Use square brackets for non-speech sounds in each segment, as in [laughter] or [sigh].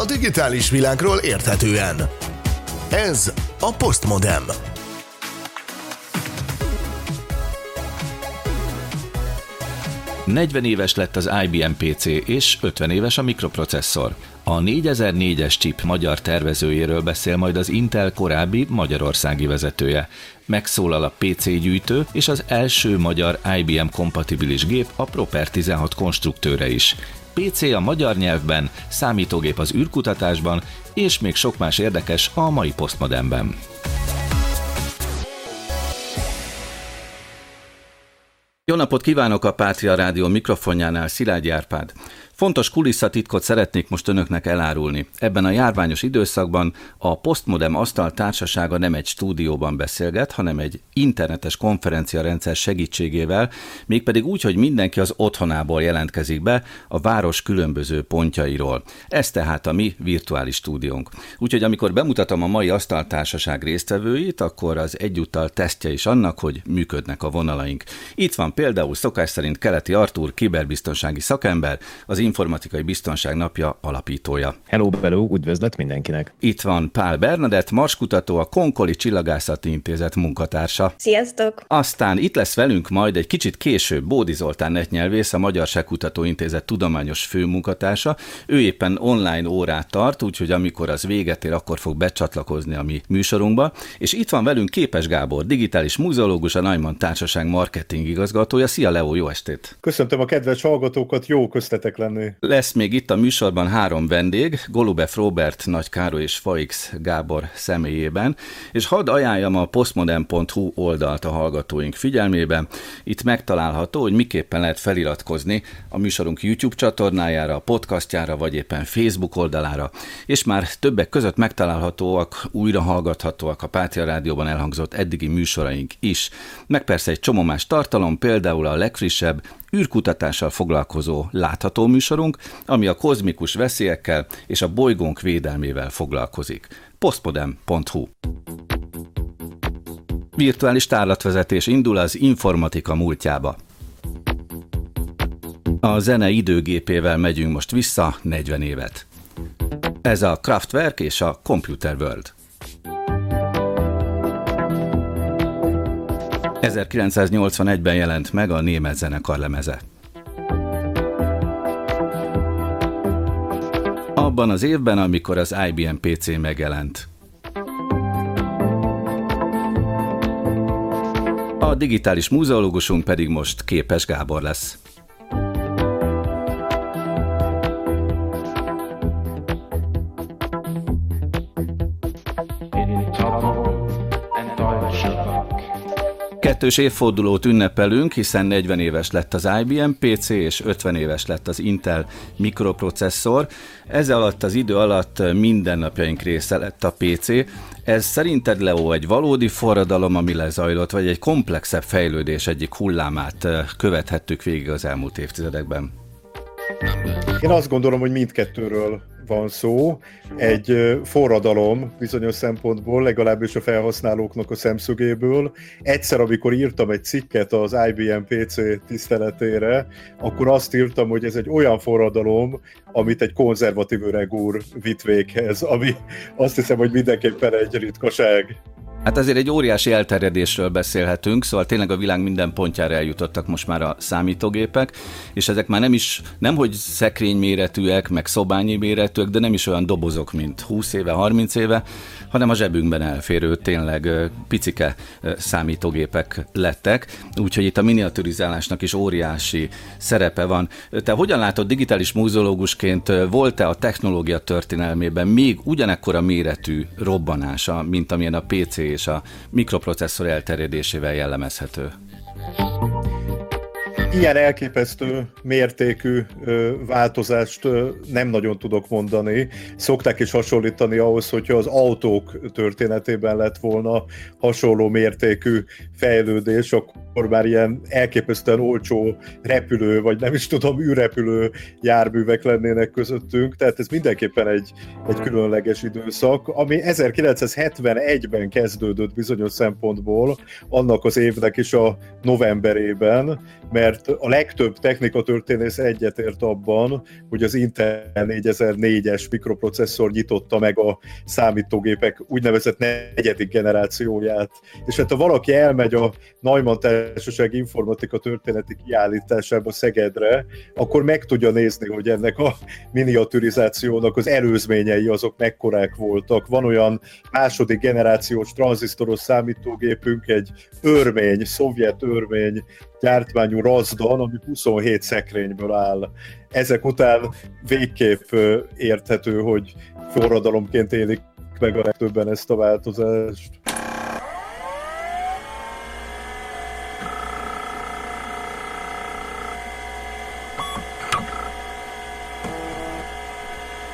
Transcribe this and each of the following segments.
a digitális világról érthetően. Ez a Postmodem. Negyven éves lett az IBM PC, és 50 éves a mikroprocesszor. A 4004-es chip magyar tervezőjéről beszél majd az Intel korábbi magyarországi vezetője. Megszólal a PC gyűjtő és az első magyar IBM kompatibilis gép a Proper 16 konstruktőre is. PC a magyar nyelvben, számítógép az űrkutatásban, és még sok más érdekes a mai posztmodernben. Jó napot kívánok a Pátria Rádió mikrofonjánál, Szilágyi Árpád. Fontos kulisszatitkot szeretnék most önöknek elárulni. Ebben a járványos időszakban a Postmodem Asztal Társasága nem egy stúdióban beszélget, hanem egy internetes konferenciarendszer segítségével, mégpedig úgy, hogy mindenki az otthonából jelentkezik be a város különböző pontjairól. Ez tehát a mi virtuális stúdiónk. Úgyhogy amikor bemutatom a mai asztaltársaság résztvevőit, akkor az egyúttal tesztje is annak, hogy működnek a vonalaink. Itt van például szokás szerint Keleti Artúr, kiberbiztonsági szakember, az Informatikai Biztonság Napja alapítója. Hello, bello, üdvözlet mindenkinek! Itt van Pál Bernadett, marskutató, a Konkoli Csillagászati Intézet munkatársa. Sziasztok! Aztán itt lesz velünk majd egy kicsit később Bódi Zoltán netnyelvész, a Magyarságkutató Intézet tudományos főmunkatársa. Ő éppen online órát tart, úgyhogy amikor az véget ér, akkor fog becsatlakozni a mi műsorunkba. És itt van velünk Képes Gábor, digitális múzeológus, a Neumann Társaság marketing igazgatója. Szia Leo, jó estét! Köszöntöm a kedves hallgatókat, jó köztetek lenni tenni. Lesz még itt a műsorban három vendég, Golubef Robert, Nagy Károly és Faix Gábor személyében, és hadd ajánljam a postmodern.hu oldalt a hallgatóink figyelmébe. Itt megtalálható, hogy miképpen lehet feliratkozni a műsorunk YouTube csatornájára, a podcastjára, vagy éppen Facebook oldalára, és már többek között megtalálhatóak, újra hallgathatóak a Pátria Rádióban elhangzott eddigi műsoraink is, meg persze egy csomó más tartalom, például a legfrissebb űrkutatással foglalkozó látható műsorunk, ami a kozmikus veszélyekkel és a bolygónk védelmével foglalkozik. postmodem.hu Virtuális tárlatvezetés indul az informatika múltjába. A zene időgépével megyünk most vissza 40 évet. Ez a Kraftwerk és a Computer World. 1981-ben jelent meg a német zenekar lemeze. Abban az évben, amikor az IBM PC megjelent. A digitális múzeológusunk pedig most Képes Gábor lesz. Kettős évfordulót ünnepelünk, hiszen 40 éves lett az IBM PC, és 50 éves lett az Intel mikroprocesszor. Ez alatt az idő alatt mindennapjaink része lett a PC. Ez szerinted, Leo, egy valódi forradalom, ami lezajlott, vagy egy komplexebb fejlődés egyik hullámát követhettük végig az elmúlt évtizedekben? Én azt gondolom, hogy mindkettőről van szó. Egy forradalom bizonyos szempontból, legalábbis a felhasználóknak a szemszögéből. Egyszer, amikor írtam egy cikket az IBM PC tiszteletére, akkor azt írtam, hogy ez egy olyan forradalom, amit egy konzervatív öreg úr vitt véghez, ami azt hiszem, hogy mindenképpen egy ritkaság. Hát azért egy óriási elterjedésről beszélhetünk, szóval tényleg a világ minden pontjára eljutottak most már a számítógépek, és ezek már nem is, nem hogy szekrényméretűek, meg szobányi méretűek, de nem is olyan dobozok, mint 20 éve, 30 éve, hanem a zsebünkben elférő tényleg picike számítógépek lettek, úgyhogy itt a miniaturizálásnak is óriási szerepe van. Te hogyan látod digitális múzeológusként, volt-e a technológia történelmében még ugyanekkora méretű robbanása, mint amilyen a PC és a mikroprocesszor elterjedésével jellemezhető? Ilyen elképesztő mértékű változást nem nagyon tudok mondani. Szokták is hasonlítani ahhoz, hogyha az autók történetében lett volna hasonló mértékű fejlődés, akkor már ilyen elképesztően olcsó repülő, vagy nem is tudom, űrrepülő járművek lennének közöttünk, tehát ez mindenképpen egy, egy különleges időszak, ami 1971-ben kezdődött bizonyos szempontból, annak az évnek is a novemberében, mert mert a legtöbb technikatörténész egyetért abban, hogy az Intel 4004-es mikroprocesszor nyitotta meg a számítógépek úgynevezett negyedik generációját. És hát ha valaki elmegy a Neumann Társaság informatika történeti kiállításába Szegedre, akkor meg tudja nézni, hogy ennek a miniaturizációnak az előzményei azok mekkorák voltak. Van olyan második generációs tranzisztoros számítógépünk, egy örmény, szovjet örmény gyártmányú razdon, ami 27 szekrényből áll. Ezek után végképp érthető, hogy forradalomként élik meg a legtöbben ezt a változást.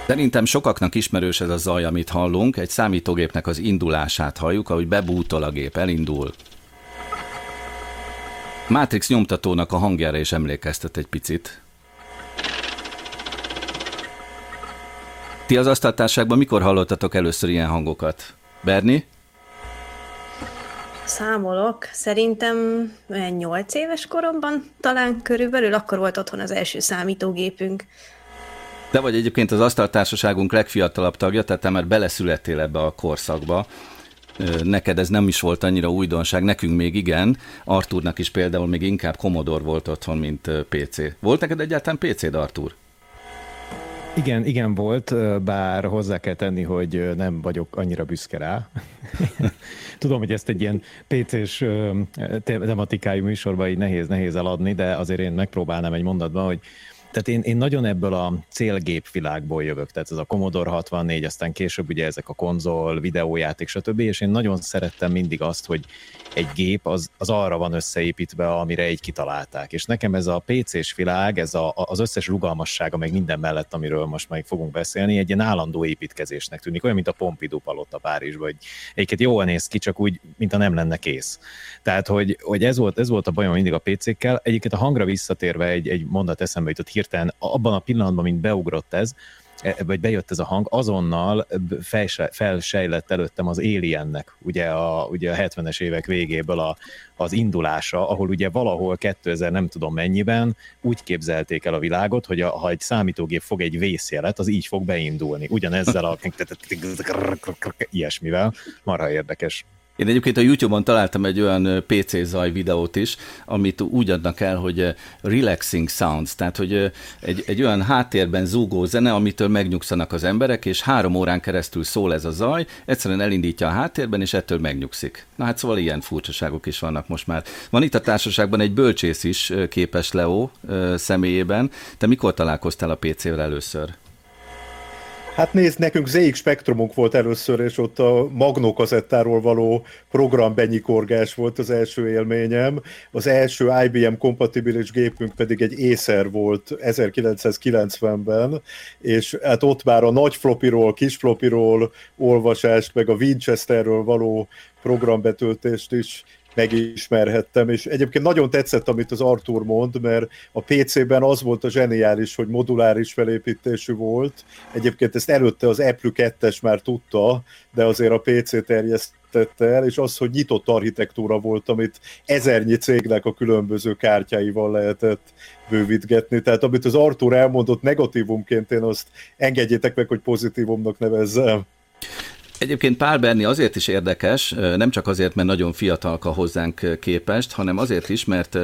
Szerintem sokaknak ismerős ez a zaj, amit hallunk. Egy számítógépnek az indulását halljuk, ahogy bebútol a gép, elindul. Matrix nyomtatónak a hangjára is emlékeztet egy picit. Ti az asztaltárságban mikor hallottatok először ilyen hangokat? Berni? Számolok. Szerintem 8 éves koromban talán körülbelül, akkor volt otthon az első számítógépünk. Te vagy egyébként az asztaltársaságunk legfiatalabb tagja, tehát te már beleszülettél ebbe a korszakba. Neked ez nem is volt annyira újdonság, nekünk még igen. Arturnak is például még inkább Commodore volt otthon, mint PC. Volt neked egyáltalán PC-d, Artur? Igen, igen volt, bár hozzá kell tenni, hogy nem vagyok annyira büszke rá. [laughs] Tudom, hogy ezt egy ilyen PC-s tematikájú műsorban így nehéz, nehéz eladni, de azért én megpróbálnám egy mondatban, hogy tehát én, én nagyon ebből a célgép világból jövök, tehát ez a Commodore 64, aztán később ugye ezek a konzol, videójáték, stb. És én nagyon szerettem mindig azt, hogy egy gép az, az arra van összeépítve, amire egy kitalálták. És nekem ez a PC-s világ, ez a, az összes rugalmassága, meg minden mellett, amiről most meg fogunk beszélni, egy ilyen állandó építkezésnek tűnik, olyan, mint a Pompidou palota Párizsban, hogy egyiket jól néz ki, csak úgy, mint a nem lenne kész. Tehát, hogy, hogy ez, volt, ez volt a bajom mindig a PC-kkel. Egyébként a hangra visszatérve egy, egy mondat eszembe jutott hirtelen, abban a pillanatban, mint beugrott ez, E, vagy bejött ez a hang, azonnal felsejlett előttem az Aliennek, ugye a, ugye a 70-es évek végéből a, az indulása, ahol ugye valahol 2000 nem tudom mennyiben úgy képzelték el a világot, hogy a, ha egy számítógép fog egy vészjelet, az így fog beindulni. Ugyanezzel a [laughs] ilyesmivel. Marha érdekes. Én egyébként a YouTube-on találtam egy olyan PC zaj videót is, amit úgy adnak el, hogy relaxing sounds, tehát hogy egy, egy olyan háttérben zúgó zene, amitől megnyugszanak az emberek, és három órán keresztül szól ez a zaj, egyszerűen elindítja a háttérben, és ettől megnyugszik. Na hát szóval ilyen furcsaságok is vannak most már. Van itt a társaságban egy bölcsész is képes Leo személyében. Te mikor találkoztál a PC-vel először? Hát nézd, nekünk ZX Spektrumunk volt először, és ott a Magnó kazettáról való programbennyikorgás volt az első élményem. Az első IBM kompatibilis gépünk pedig egy Acer volt 1990-ben, és hát ott már a nagy flopiról, kis flopiról olvasást, meg a Winchesterről való programbetöltést is megismerhettem, és egyébként nagyon tetszett, amit az Artur mond, mert a PC-ben az volt a zseniális, hogy moduláris felépítésű volt. Egyébként ezt előtte az Apple 2-es már tudta, de azért a PC terjesztette el, és az, hogy nyitott architektúra volt, amit ezernyi cégnek a különböző kártyáival lehetett bővítgetni. Tehát amit az Artur elmondott negatívumként, én azt engedjétek meg, hogy pozitívumnak nevezzem. Egyébként Pál Berni azért is érdekes, nem csak azért, mert nagyon fiatalka hozzánk képest, hanem azért is, mert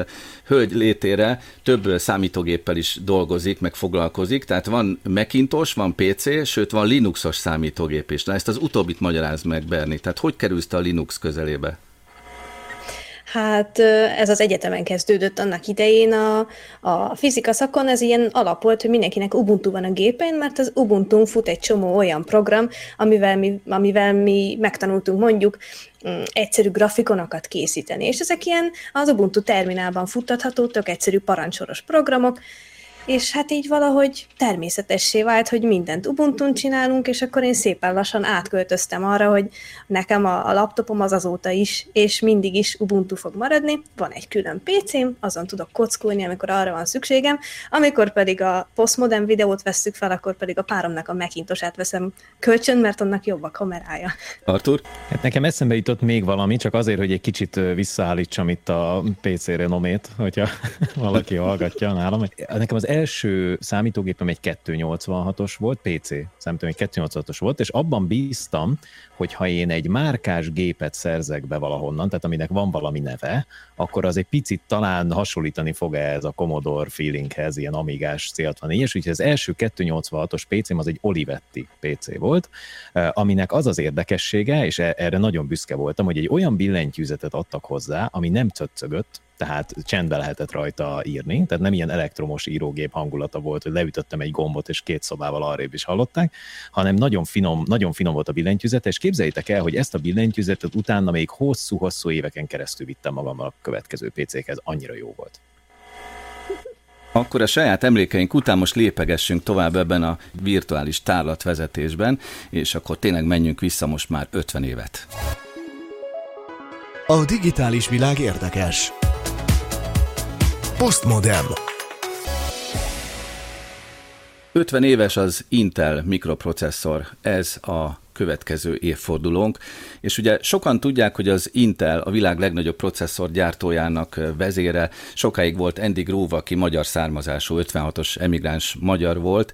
hölgy létére több számítógéppel is dolgozik, meg foglalkozik, tehát van Macintosh, van PC, sőt van Linuxos számítógép is. Na ezt az utóbbit magyaráz meg, Berni. Tehát hogy kerülsz a Linux közelébe? Hát ez az egyetemen kezdődött annak idején a, a fizika szakon, ez ilyen alap volt, hogy mindenkinek Ubuntu van a gépen, mert az ubuntu fut egy csomó olyan program, amivel mi, amivel mi megtanultunk mondjuk mm, egyszerű grafikonokat készíteni. És ezek ilyen az Ubuntu terminálban futtatható, tök egyszerű parancsoros programok, és hát így valahogy természetessé vált, hogy mindent ubuntu csinálunk, és akkor én szépen lassan átköltöztem arra, hogy nekem a, a laptopom az azóta is, és mindig is Ubuntu fog maradni, van egy külön PC-m, azon tudok kockulni, amikor arra van szükségem, amikor pedig a postmodern videót vesszük fel, akkor pedig a páromnak a Macintosát veszem kölcsön, mert annak jobb a kamerája. Artur? Hát nekem eszembe jutott még valami, csak azért, hogy egy kicsit visszaállítsam itt a PC renomét, hogyha [laughs] valaki hallgatja nálam. Nekem az első számítógépem egy 286-os volt, PC számítógép egy 286-os volt, és abban bíztam, hogy ha én egy márkás gépet szerzek be valahonnan, tehát aminek van valami neve, akkor az egy picit talán hasonlítani fog ez a Commodore feelinghez, ilyen amigás C64-es, úgyhogy az első 286-os PC-m az egy Olivetti PC volt, eh, aminek az az érdekessége, és e- erre nagyon büszke voltam, hogy egy olyan billentyűzetet adtak hozzá, ami nem cöccögött, tehát csendbe lehetett rajta írni, tehát nem ilyen elektromos írógép hangulata volt, hogy leütöttem egy gombot, és két szobával arrébb is hallották, hanem nagyon finom, nagyon finom volt a billentyűzet, és képzeljétek el, hogy ezt a billentyűzetet utána még hosszú-hosszú éveken keresztül vittem magammal a következő PC-hez, annyira jó volt. Akkor a saját emlékeink után most lépegessünk tovább ebben a virtuális tárlatvezetésben, és akkor tényleg menjünk vissza most már 50 évet. A digitális világ érdekes. Postmodem. 50 éves az Intel mikroprocesszor, ez a következő évfordulónk, és ugye sokan tudják, hogy az Intel a világ legnagyobb processzor gyártójának vezére, sokáig volt Andy Grove, aki magyar származású 56-os emigráns magyar volt,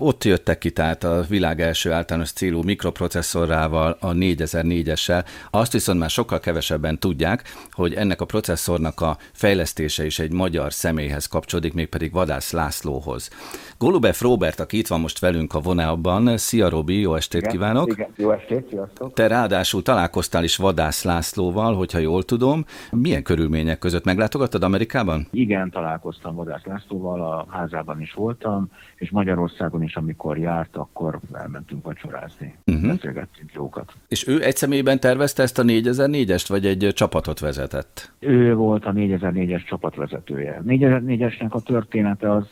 ott jöttek ki tehát a világ első általános célú mikroprocesszorával, a 4004-essel. Azt viszont már sokkal kevesebben tudják, hogy ennek a processzornak a fejlesztése is egy magyar személyhez kapcsolódik, mégpedig Vadász Lászlóhoz. Golubev Robert, aki itt van most velünk a vonalban. Szia Robi, jó estét igen, kívánok! Igen, jó estét, sziasztok! Te ráadásul találkoztál is Vadász Lászlóval, hogyha jól tudom. Milyen körülmények között meglátogattad Amerikában? Igen, találkoztam Vadász Lászlóval, a házában is voltam, és Magyarországon is, amikor járt, akkor elmentünk vacsorázni, uh-huh. beszélgettünk jókat. És ő egy személyben tervezte ezt a 4004-est, vagy egy csapatot vezetett? Ő volt a 4004-es csapatvezetője. 4004-esnek a története az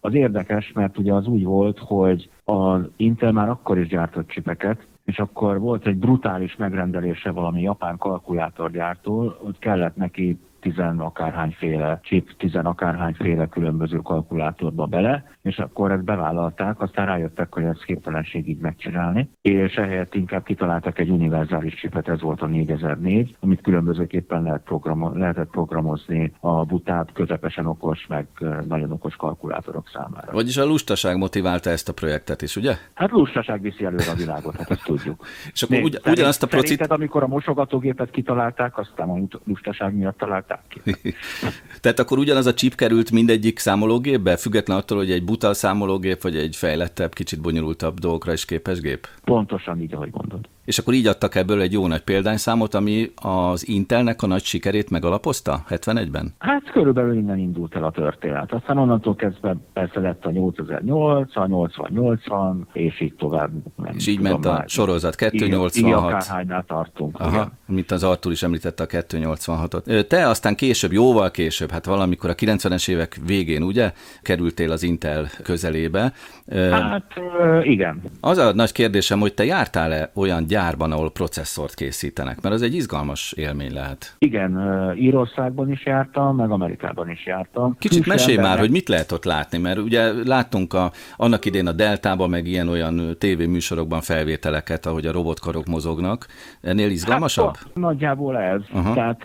az érdekes, mert ugye az úgy volt, hogy az Intel már akkor is gyártott csipeket, és akkor volt egy brutális megrendelése valami japán kalkulátorgyártól, hogy kellett neki tizen akárhányféle chip, tizen akárhányféle különböző kalkulátorba bele, és akkor ezt bevállalták, aztán rájöttek, hogy ez képtelenség így megcsinálni, és ehelyett inkább kitaláltak egy univerzális chipet, ez volt a 4004, amit különbözőképpen lehet programo- lehetett programozni a butább, közepesen okos, meg nagyon okos kalkulátorok számára. Vagyis a lustaság motiválta ezt a projektet is, ugye? Hát lustaság viszi előre a világot, hát ezt tudjuk. [laughs] és akkor ugy, ugyanazt a procit... amikor a mosogatógépet kitalálták, aztán a lustaság miatt találták ki. [laughs] Tehát akkor ugyanaz a chip került mindegyik számológépbe, független attól, hogy egy buta számológép, vagy egy fejlettebb, kicsit bonyolultabb dolgokra is képes gép? Pontosan így, ahogy mondod. És akkor így adtak ebből egy jó nagy példányszámot, ami az Intelnek a nagy sikerét megalapozta 71-ben? Hát körülbelül innen indult el a történet. Aztán onnantól kezdve persze lett a 8008, a 8080, és így tovább. Nem és így ment a már. sorozat, 286. Igen, akárhánynál tartunk. Aha, igen. mint az Artur is említette a 286-ot. Te aztán később, jóval később, hát valamikor a 90-es évek végén, ugye, kerültél az Intel közelébe. Hát igen. Az a nagy kérdésem, hogy te jártál-e olyan gyárban, ahol processzort készítenek? Mert az egy izgalmas élmény lehet. Igen, Írországban is jártam, meg Amerikában is jártam. Kicsit mesélj embernek... már, hogy mit lehet ott látni, mert ugye láttunk a, annak idén a Deltában, meg ilyen-olyan tévéműsorokban felvételeket, ahogy a robotkarok mozognak. Ennél izgalmasabb? Hát, nagyjából ez. Uh-huh. Tehát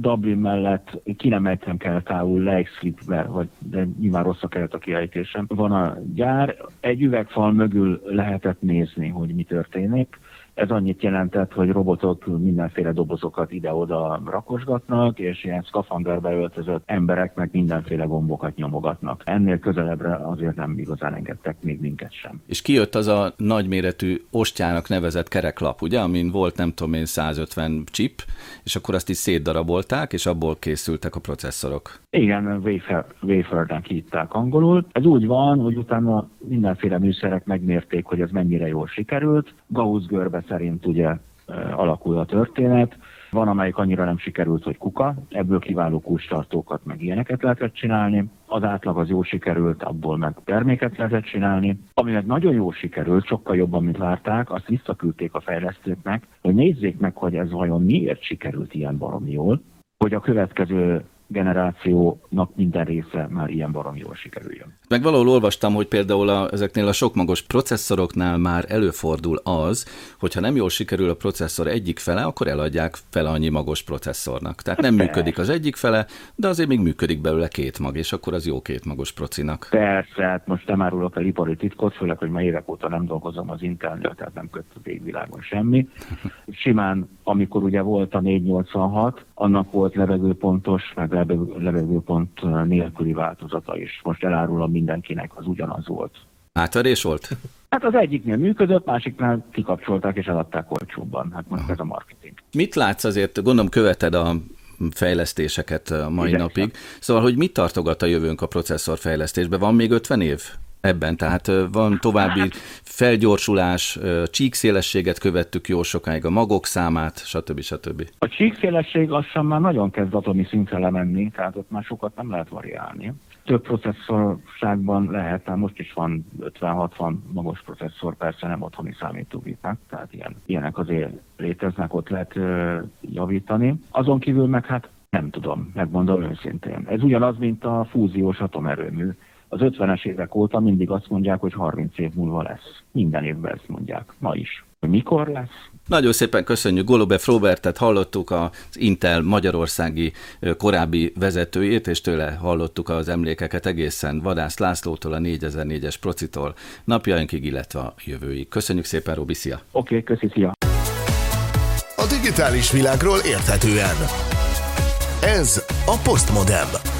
Dublin mellett ki nem ejtem kell távol Leixlipbe, vagy de nyilván rossz a kellett a kiejtésem. Van a gyár, egy üvegfal mögül lehetett nézni, hogy mi történik ez annyit jelentett, hogy robotok mindenféle dobozokat ide-oda rakosgatnak, és ilyen szkafanderbe öltözött emberek meg mindenféle gombokat nyomogatnak. Ennél közelebbre azért nem igazán engedtek még minket sem. És kijött az a nagyméretű ostjának nevezett kereklap, ugye, amin volt nem tudom én 150 chip, és akkor azt is szétdarabolták, és abból készültek a processzorok. Igen, wafer, wafernek hívták angolul. Ez úgy van, hogy utána mindenféle műszerek megmérték, hogy ez mennyire jól sikerült. Gauss görbe szerint ugye alakul a történet, Van, amelyik annyira nem sikerült, hogy kuka, ebből kiváló kulcstartókat, meg ilyeneket lehetett csinálni. Az átlag az jó sikerült, abból meg terméket lehetett csinálni. Ami meg nagyon jó sikerült, sokkal jobban, mint várták, azt visszaküldték a fejlesztőknek, hogy nézzék meg, hogy ez vajon miért sikerült ilyen baromi jól, hogy a következő generációnak minden része már ilyen barom jól sikerüljön. Meg valahol olvastam, hogy például a, ezeknél a sokmagos processzoroknál már előfordul az, hogyha nem jól sikerül a processzor egyik fele, akkor eladják fel annyi magos processzornak. Tehát nem Persze. működik az egyik fele, de azért még működik belőle két mag, és akkor az jó két magos procinak. Persze, hát most nem árulok el ipari titkot, főleg, hogy már évek óta nem dolgozom az Intelnél, tehát nem köt a végvilágon semmi. [laughs] Simán, amikor ugye volt a 486, annak volt levegőpontos, meg levegőpont nélküli változata is. Most elárulom mindenkinek, az ugyanaz volt. Átverés volt? Hát az egyiknél működött, másiknál kikapcsolták és eladták olcsóbban. Hát most Aha. ez a marketing. Mit látsz azért, gondolom követed a fejlesztéseket a mai Igen, napig. Szóval, hogy mit tartogat a jövőnk a processzorfejlesztésben? Van még 50 év? Ebben, tehát van további felgyorsulás, csíkszélességet követtük jó sokáig, a magok számát, stb. stb. A csíkszélesség lassan már nagyon kezd atomi szintre lemenni, tehát ott már sokat nem lehet variálni. Több processzorságban lehet, tehát most is van 50-60 magos processzor, persze nem otthoni számítógépek, tehát ilyen, ilyenek azért léteznek, ott lehet javítani. Azon kívül meg hát nem tudom, megmondom őszintén. Ez ugyanaz, mint a fúziós atomerőmű az 50-es évek óta mindig azt mondják, hogy 30 év múlva lesz. Minden évben ezt mondják. Ma is. Mikor lesz? Nagyon szépen köszönjük Golobev Robertet, hallottuk az Intel magyarországi korábbi vezetőjét, és tőle hallottuk az emlékeket egészen Vadász Lászlótól, a 4004-es procitól napjainkig, illetve a jövőig. Köszönjük szépen, Robi, szia! Oké, okay, köszi, szia! A digitális világról érthetően. Ez a Postmodem.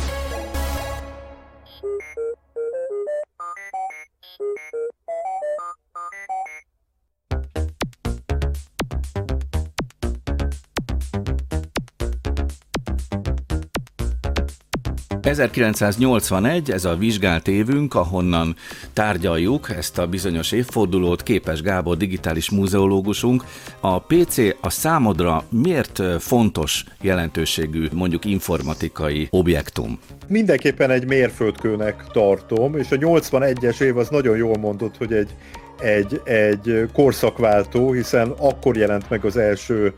1981, ez a vizsgált évünk, ahonnan tárgyaljuk ezt a bizonyos évfordulót, Képes Gábor, digitális múzeológusunk. A PC a számodra miért fontos jelentőségű, mondjuk informatikai objektum? Mindenképpen egy mérföldkőnek tartom, és a 81-es év az nagyon jól mondott, hogy egy egy, egy korszakváltó, hiszen akkor jelent meg az első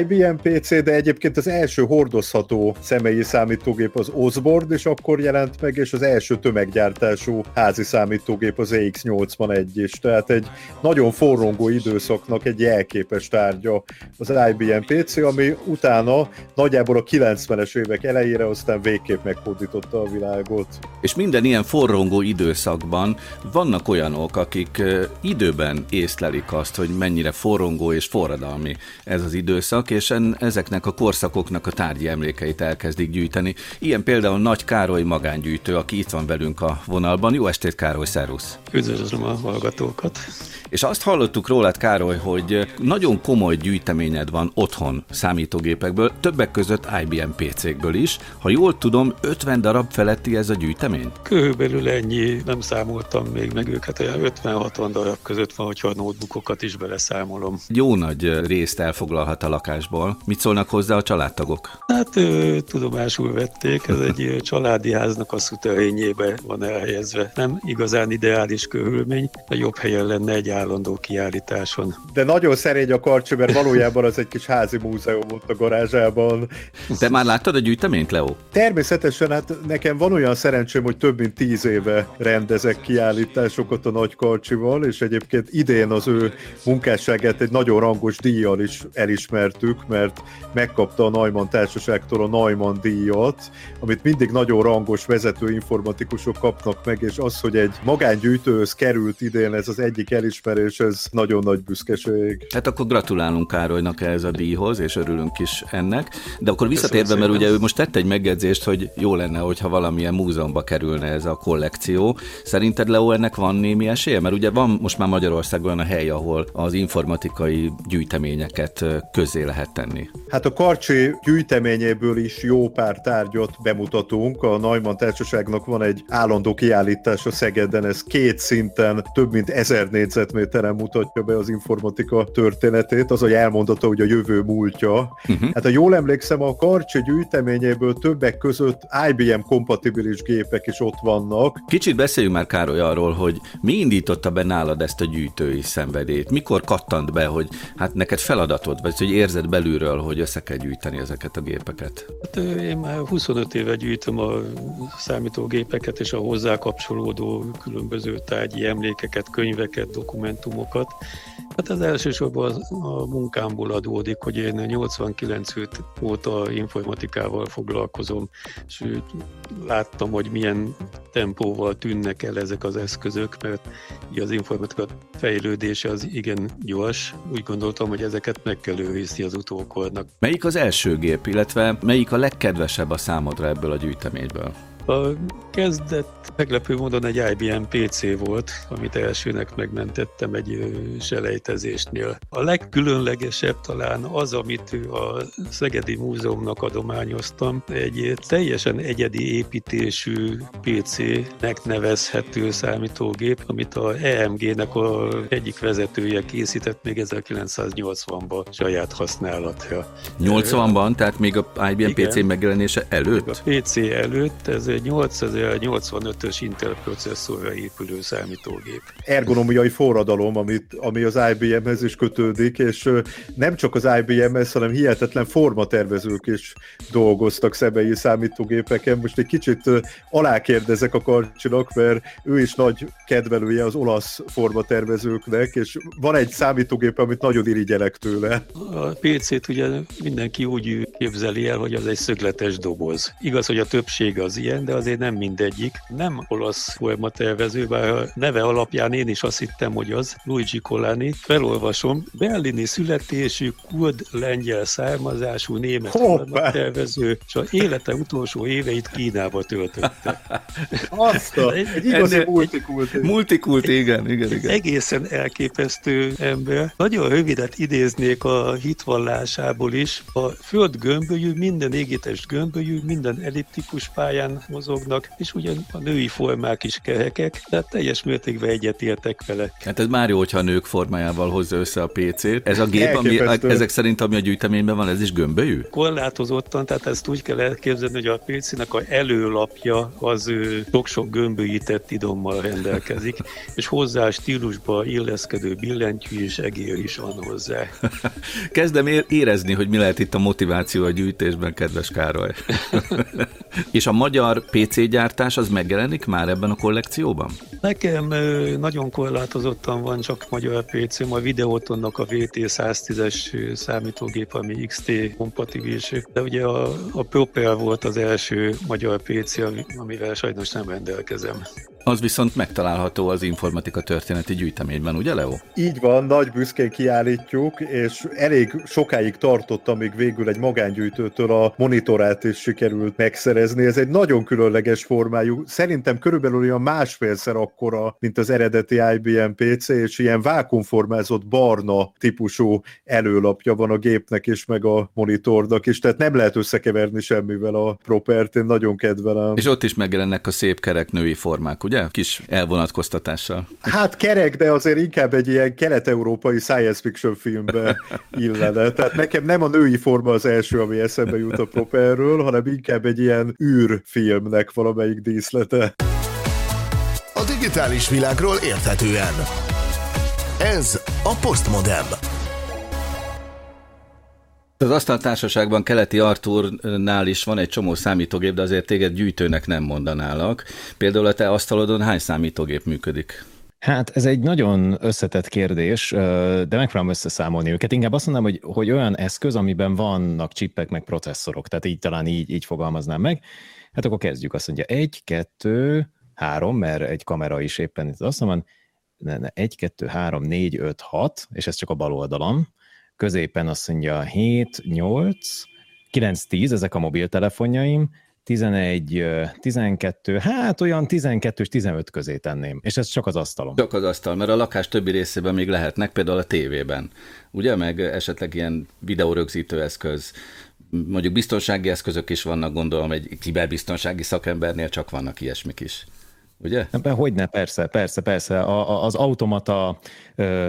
IBM PC, de egyébként az első hordozható személyi számítógép az Osborne, és akkor jelent meg, és az első tömeggyártású házi számítógép az EX81 is. Tehát egy nagyon forrongó időszaknak egy jelképes tárgya az IBM PC, ami utána nagyjából a 90-es évek elejére aztán végképp meghódította a világot. És minden ilyen forrongó időszakban vannak olyanok, akik időben észlelik azt, hogy mennyire forrongó és forradalmi ez az időszak, korszak, és en, ezeknek a korszakoknak a tárgyi emlékeit elkezdik gyűjteni. Ilyen például Nagy Károly magángyűjtő, aki itt van velünk a vonalban. Jó estét, Károly, szervusz! Üdvözlöm a hallgatókat! És azt hallottuk rólad, Károly, hogy nagyon komoly gyűjteményed van otthon számítógépekből, többek között IBM PC-kből is. Ha jól tudom, 50 darab feletti ez a gyűjtemény? Körülbelül ennyi, nem számoltam még meg őket, olyan 50-60 darab között van, hogyha a notebookokat is beleszámolom. Jó nagy részt elfoglalhat a lakásból. Mit szólnak hozzá a családtagok? Hát tudomásul vették, ez egy családi háznak a szuterényébe van elhelyezve. Nem igazán ideális körülmény, a jobb helyen lenne egy állandó kiállításon. De nagyon szerény a karcsú, mert valójában az egy kis házi múzeum ott a garázsában. Te már láttad a gyűjteményt, Leo? Természetesen, hát nekem van olyan szerencsém, hogy több mint tíz éve rendezek kiállításokat a Nagy Karcsival, és egyébként idén az ő munkásságát egy nagyon rangos díjjal is elismertük, mert megkapta a Neumann Társaságtól a Neumann díjat, amit mindig nagyon rangos vezető informatikusok kapnak meg, és az, hogy egy magángyűjtőhöz került idén ez az egyik elismerés, ez nagyon nagy büszkeség. Hát akkor gratulálunk Károlynak ez a díjhoz, és örülünk is ennek. De akkor visszatérve, mert ugye ő most tette egy megjegyzést, hogy jó lenne, hogyha valamilyen múzeumba kerülne ez a kollekció. Szerinted, Leo, ennek van némi esélye? Mert ugye van most most már Magyarországon a hely, ahol az informatikai gyűjteményeket közé lehet tenni. Hát a Karcsi gyűjteményéből is jó pár tárgyat bemutatunk. A Neumann Társaságnak van egy állandó kiállítás a Szegeden, ez két szinten több mint ezer négyzetméteren mutatja be az informatika történetét. Az a elmondata, hogy a jövő múltja. Uh-huh. Hát ha jól emlékszem, a Karcsi gyűjteményéből többek között IBM kompatibilis gépek is ott vannak. Kicsit beszéljünk már Károly arról, hogy mi indította be nálad ezt a gyűjtői szenvedét? Mikor kattant be, hogy hát neked feladatod, vagy hogy érzed belülről, hogy össze kell gyűjteni ezeket a gépeket? Hát én már 25 éve gyűjtöm a számítógépeket és a hozzá kapcsolódó különböző tárgyi emlékeket, könyveket, dokumentumokat. Hát az elsősorban a munkámból adódik, hogy én 89 óta informatikával foglalkozom, és láttam, hogy milyen tempóval tűnnek el ezek az eszközök, mert az informatika fejlődése az igen gyors. Úgy gondoltam, hogy ezeket meg kell őrizni az utókornak. Melyik az első gép, illetve melyik a legkedvesebb a számodra ebből a gyűjteményből? A kezdett meglepő módon egy IBM PC volt, amit elsőnek megmentettem egy selejtezésnél. A legkülönlegesebb talán az, amit a Szegedi Múzeumnak adományoztam, egy teljesen egyedi építésű PC-nek nevezhető számítógép, amit a EMG-nek a egyik vezetője készített még 1980-ban saját használatra. 80-ban, tehát még a IBM Igen, PC megjelenése előtt? A PC előtt, ez 8085-ös Intel processzorra épülő számítógép. Ergonomiai forradalom, amit, ami az IBM-hez is kötődik, és nem csak az IBM-hez, hanem hihetetlen formatervezők is dolgoztak személyi számítógépeken. Most egy kicsit alákérdezek a Karcsinak, mert ő is nagy kedvelője az olasz formatervezőknek, és van egy számítógép, amit nagyon irigyelek tőle. A PC-t ugye mindenki úgy képzeli el, hogy az egy szögletes doboz. Igaz, hogy a többség az ilyen, igen, de azért nem mindegyik. Nem olasz tervező, bár a neve alapján én is azt hittem, hogy az Luigi Colani. Felolvasom, berlini születésű, kurd lengyel származású német tervező, és a élete utolsó éveit Kínába töltötte. Azt a, egy igazi multikult. Multikult, igen, igen, igen. Egészen elképesztő ember. Nagyon rövidet idéznék a hitvallásából is. A föld gömbölyű, minden égétes gömbölyű, minden elliptikus pályán mozognak, és ugyan a női formák is kehekek, tehát teljes mértékben egyetértek vele. Hát ez már jó, hogyha a nők formájával hozza össze a PC-t. Ez a gép, ami, ezek szerint, ami a gyűjteményben van, ez is gömbölyű? Korlátozottan, tehát ezt úgy kell elképzelni, hogy a PC-nek a előlapja az sok-sok gömbölyített idommal rendelkezik, [laughs] és hozzá a stílusba illeszkedő billentyű és egér is van hozzá. [laughs] Kezdem érezni, hogy mi lehet itt a motiváció a gyűjtésben, kedves Károly. [laughs] és a magyar PC gyártás az megjelenik már ebben a kollekcióban? Nekem nagyon korlátozottan van csak magyar PC, a videótonnak a VT110-es számítógép, ami XT kompatibilis, de ugye a, a Proper volt az első magyar PC, amivel sajnos nem rendelkezem. Az viszont megtalálható az informatika történeti gyűjteményben, ugye Leo? Így van, nagy büszkén kiállítjuk, és elég sokáig tartott, amíg végül egy magángyűjtőtől a monitorát is sikerült megszerezni. Ez egy nagyon különleges formájú, szerintem körülbelül olyan másfélszer akkora, mint az eredeti IBM PC, és ilyen vákumformázott barna típusú előlapja van a gépnek is, meg a monitornak is, tehát nem lehet összekeverni semmivel a Propert, én nagyon kedvelem. És ott is megjelennek a szép kerek női formák, ugye? Kis elvonatkoztatással. Hát kerek, de azért inkább egy ilyen kelet-európai science fiction filmbe [laughs] illene. Tehát nekem nem a női forma az első, ami eszembe jut a Properről, hanem inkább egy ilyen űrfilmnek valamelyik díszlete. A digitális világról érthetően. Ez a Postmodem. Az asztaltársaságban Keleti Artúrnál is van egy csomó számítógép, de azért téged gyűjtőnek nem mondanálak. Például a te asztalodon hány számítógép működik? Hát ez egy nagyon összetett kérdés, de megpróbálom összeszámolni őket. Inkább azt mondanám, hogy, hogy olyan eszköz, amiben vannak csippek meg processzorok, tehát így talán így, így fogalmaznám meg. Hát akkor kezdjük. Azt mondja egy, kettő, három, mert egy kamera is éppen itt azt mondom, egy, kettő, három, négy, öt, hat, és ez csak a bal oldalam középen azt mondja 7, 8, 9, 10, ezek a mobiltelefonjaim, 11, 12, hát olyan 12 és 15 közé tenném, és ez csak az asztalom. Csak az asztal, mert a lakás többi részében még lehetnek, például a tévében, ugye, meg esetleg ilyen videórögzítő eszköz, mondjuk biztonsági eszközök is vannak, gondolom, egy kiberbiztonsági szakembernél csak vannak ilyesmik is ugye? Hogyne, persze, persze, persze. A, a, az automata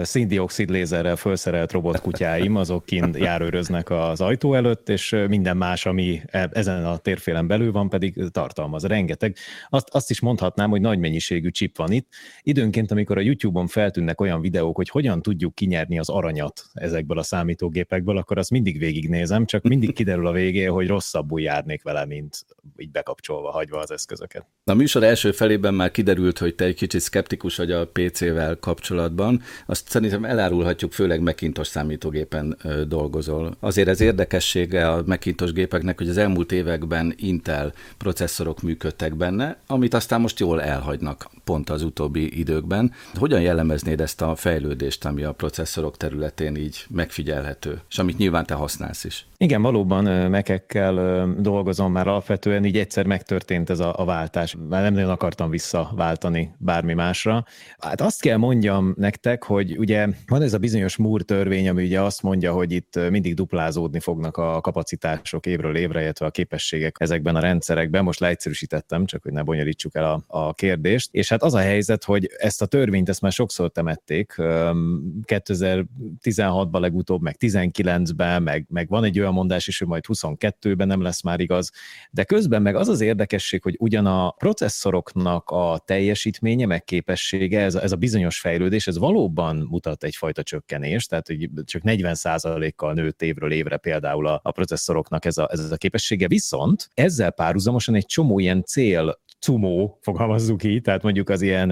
széndiokszid lézerrel felszerelt robotkutyáim, azok kint járőröznek az ajtó előtt, és minden más, ami e, ezen a térfélen belül van, pedig tartalmaz rengeteg. Azt, azt is mondhatnám, hogy nagy mennyiségű chip van itt. Időnként, amikor a YouTube-on feltűnnek olyan videók, hogy hogyan tudjuk kinyerni az aranyat ezekből a számítógépekből, akkor azt mindig végignézem, csak mindig kiderül a végén, hogy rosszabbul járnék vele, mint így bekapcsolva, hagyva az eszközöket. A műsor első felében már kiderült, hogy te egy kicsit szkeptikus vagy a PC-vel kapcsolatban. Azt szerintem elárulhatjuk, főleg Macintosh számítógépen dolgozol. Azért ez érdekessége a Macintosh gépeknek, hogy az elmúlt években Intel processzorok működtek benne, amit aztán most jól elhagynak pont az utóbbi időkben. Hogyan jellemeznéd ezt a fejlődést, ami a processzorok területén így megfigyelhető, és amit nyilván te használsz is? Igen, valóban mekekkel dolgozom már alapvetően, így egyszer megtörtént ez a, a váltás. Már nem nagyon akartam visszaváltani bármi másra. Hát azt kell mondjam nektek, hogy ugye van ez a bizonyos Moore törvény, ami ugye azt mondja, hogy itt mindig duplázódni fognak a kapacitások évről évre, illetve a képességek ezekben a rendszerekben. Most leegyszerűsítettem, csak hogy ne bonyolítsuk el a, a kérdést. És hát az a helyzet, hogy ezt a törvényt ezt már sokszor temették, 2016-ban legutóbb, meg 19-ben, meg, meg van egy olyan mondás is, hogy majd 22-ben nem lesz már igaz, de közben meg az az érdekesség, hogy ugyan a processzoroknak a teljesítménye, meg képessége, ez ez a bizonyos fejlődés, ez valóban mutat egyfajta csökkenést, tehát hogy csak 40%-kal nőtt évről évre például a, a processzoroknak ez a, ez a képessége, viszont ezzel párhuzamosan egy csomó ilyen cél CUMO, fogalmazzuk így, tehát mondjuk az ilyen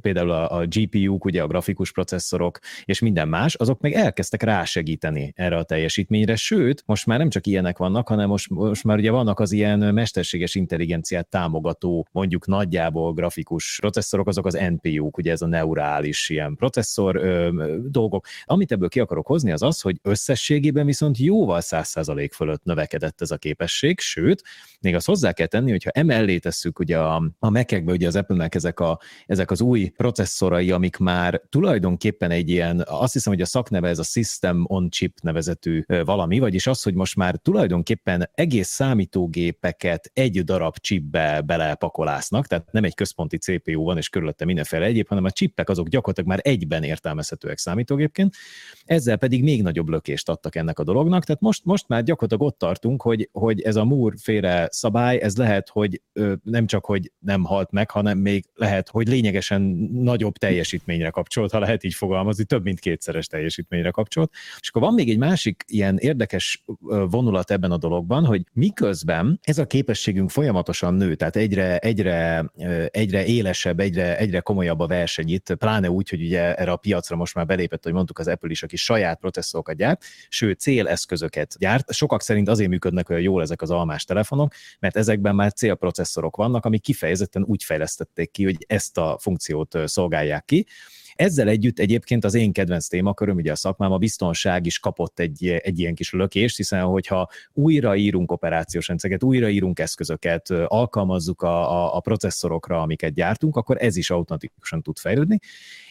például a, a GPU-k, ugye a grafikus processzorok és minden más, azok meg elkezdtek rásegíteni erre a teljesítményre, sőt, most már nem csak ilyenek vannak, hanem most, most már ugye vannak az ilyen mesterséges intelligenciát támogató, mondjuk nagyjából grafikus processzorok, azok az NPU-k, ugye ez a neurális ilyen processzor ö, dolgok. Amit ebből ki akarok hozni, az az, hogy összességében viszont jóval 100% fölött növekedett ez a képesség, sőt, még azt hozzá kell tenni, hogyha emellé tesszük ugye a, a Mac-ekbe, ugye az Apple-nek ezek, a, ezek az új processzorai, amik már tulajdonképpen egy ilyen, azt hiszem, hogy a szakneve ez a System on Chip nevezetű valami, vagyis az, hogy most már tulajdonképpen egész számítógépeket egy darab chipbe belepakolásznak, tehát nem egy központi CPU van, és körülötte mindenféle egyéb, hanem a chipek azok gyakorlatilag már egyben értelmezhetőek számítógépként, ezzel pedig még nagyobb lökést adtak ennek a dolognak, tehát most, most már gyakorlatilag ott tartunk, hogy, hogy ez a Moore félre szabály, ez lehet, hogy ö, nem csak, hogy nem halt meg, hanem még lehet, hogy lényegesen nagyobb teljesítményre kapcsolt, ha lehet így fogalmazni, több mint kétszeres teljesítményre kapcsolt. És akkor van még egy másik ilyen érdekes vonulat ebben a dologban, hogy miközben ez a képességünk folyamatosan nő, tehát egyre, egyre, egyre élesebb, egyre, egyre komolyabb a verseny itt, pláne úgy, hogy ugye erre a piacra most már belépett, hogy mondtuk az Apple is, aki saját processzorokat gyárt, sőt céleszközöket gyárt. Sokak szerint azért működnek olyan jól ezek az almás telefonok, mert ezekben már célprocesszorok vannak, amik kifejezetten úgy fejlesztették ki, hogy ezt a funkciót szolgálják ki. Ezzel együtt egyébként az én kedvenc témaköröm, ugye a szakmám, a biztonság is kapott egy, egy ilyen kis lökést, hiszen hogyha újraírunk operációs rendszereket, újraírunk eszközöket, alkalmazzuk a, a, a processzorokra, amiket gyártunk, akkor ez is automatikusan tud fejlődni.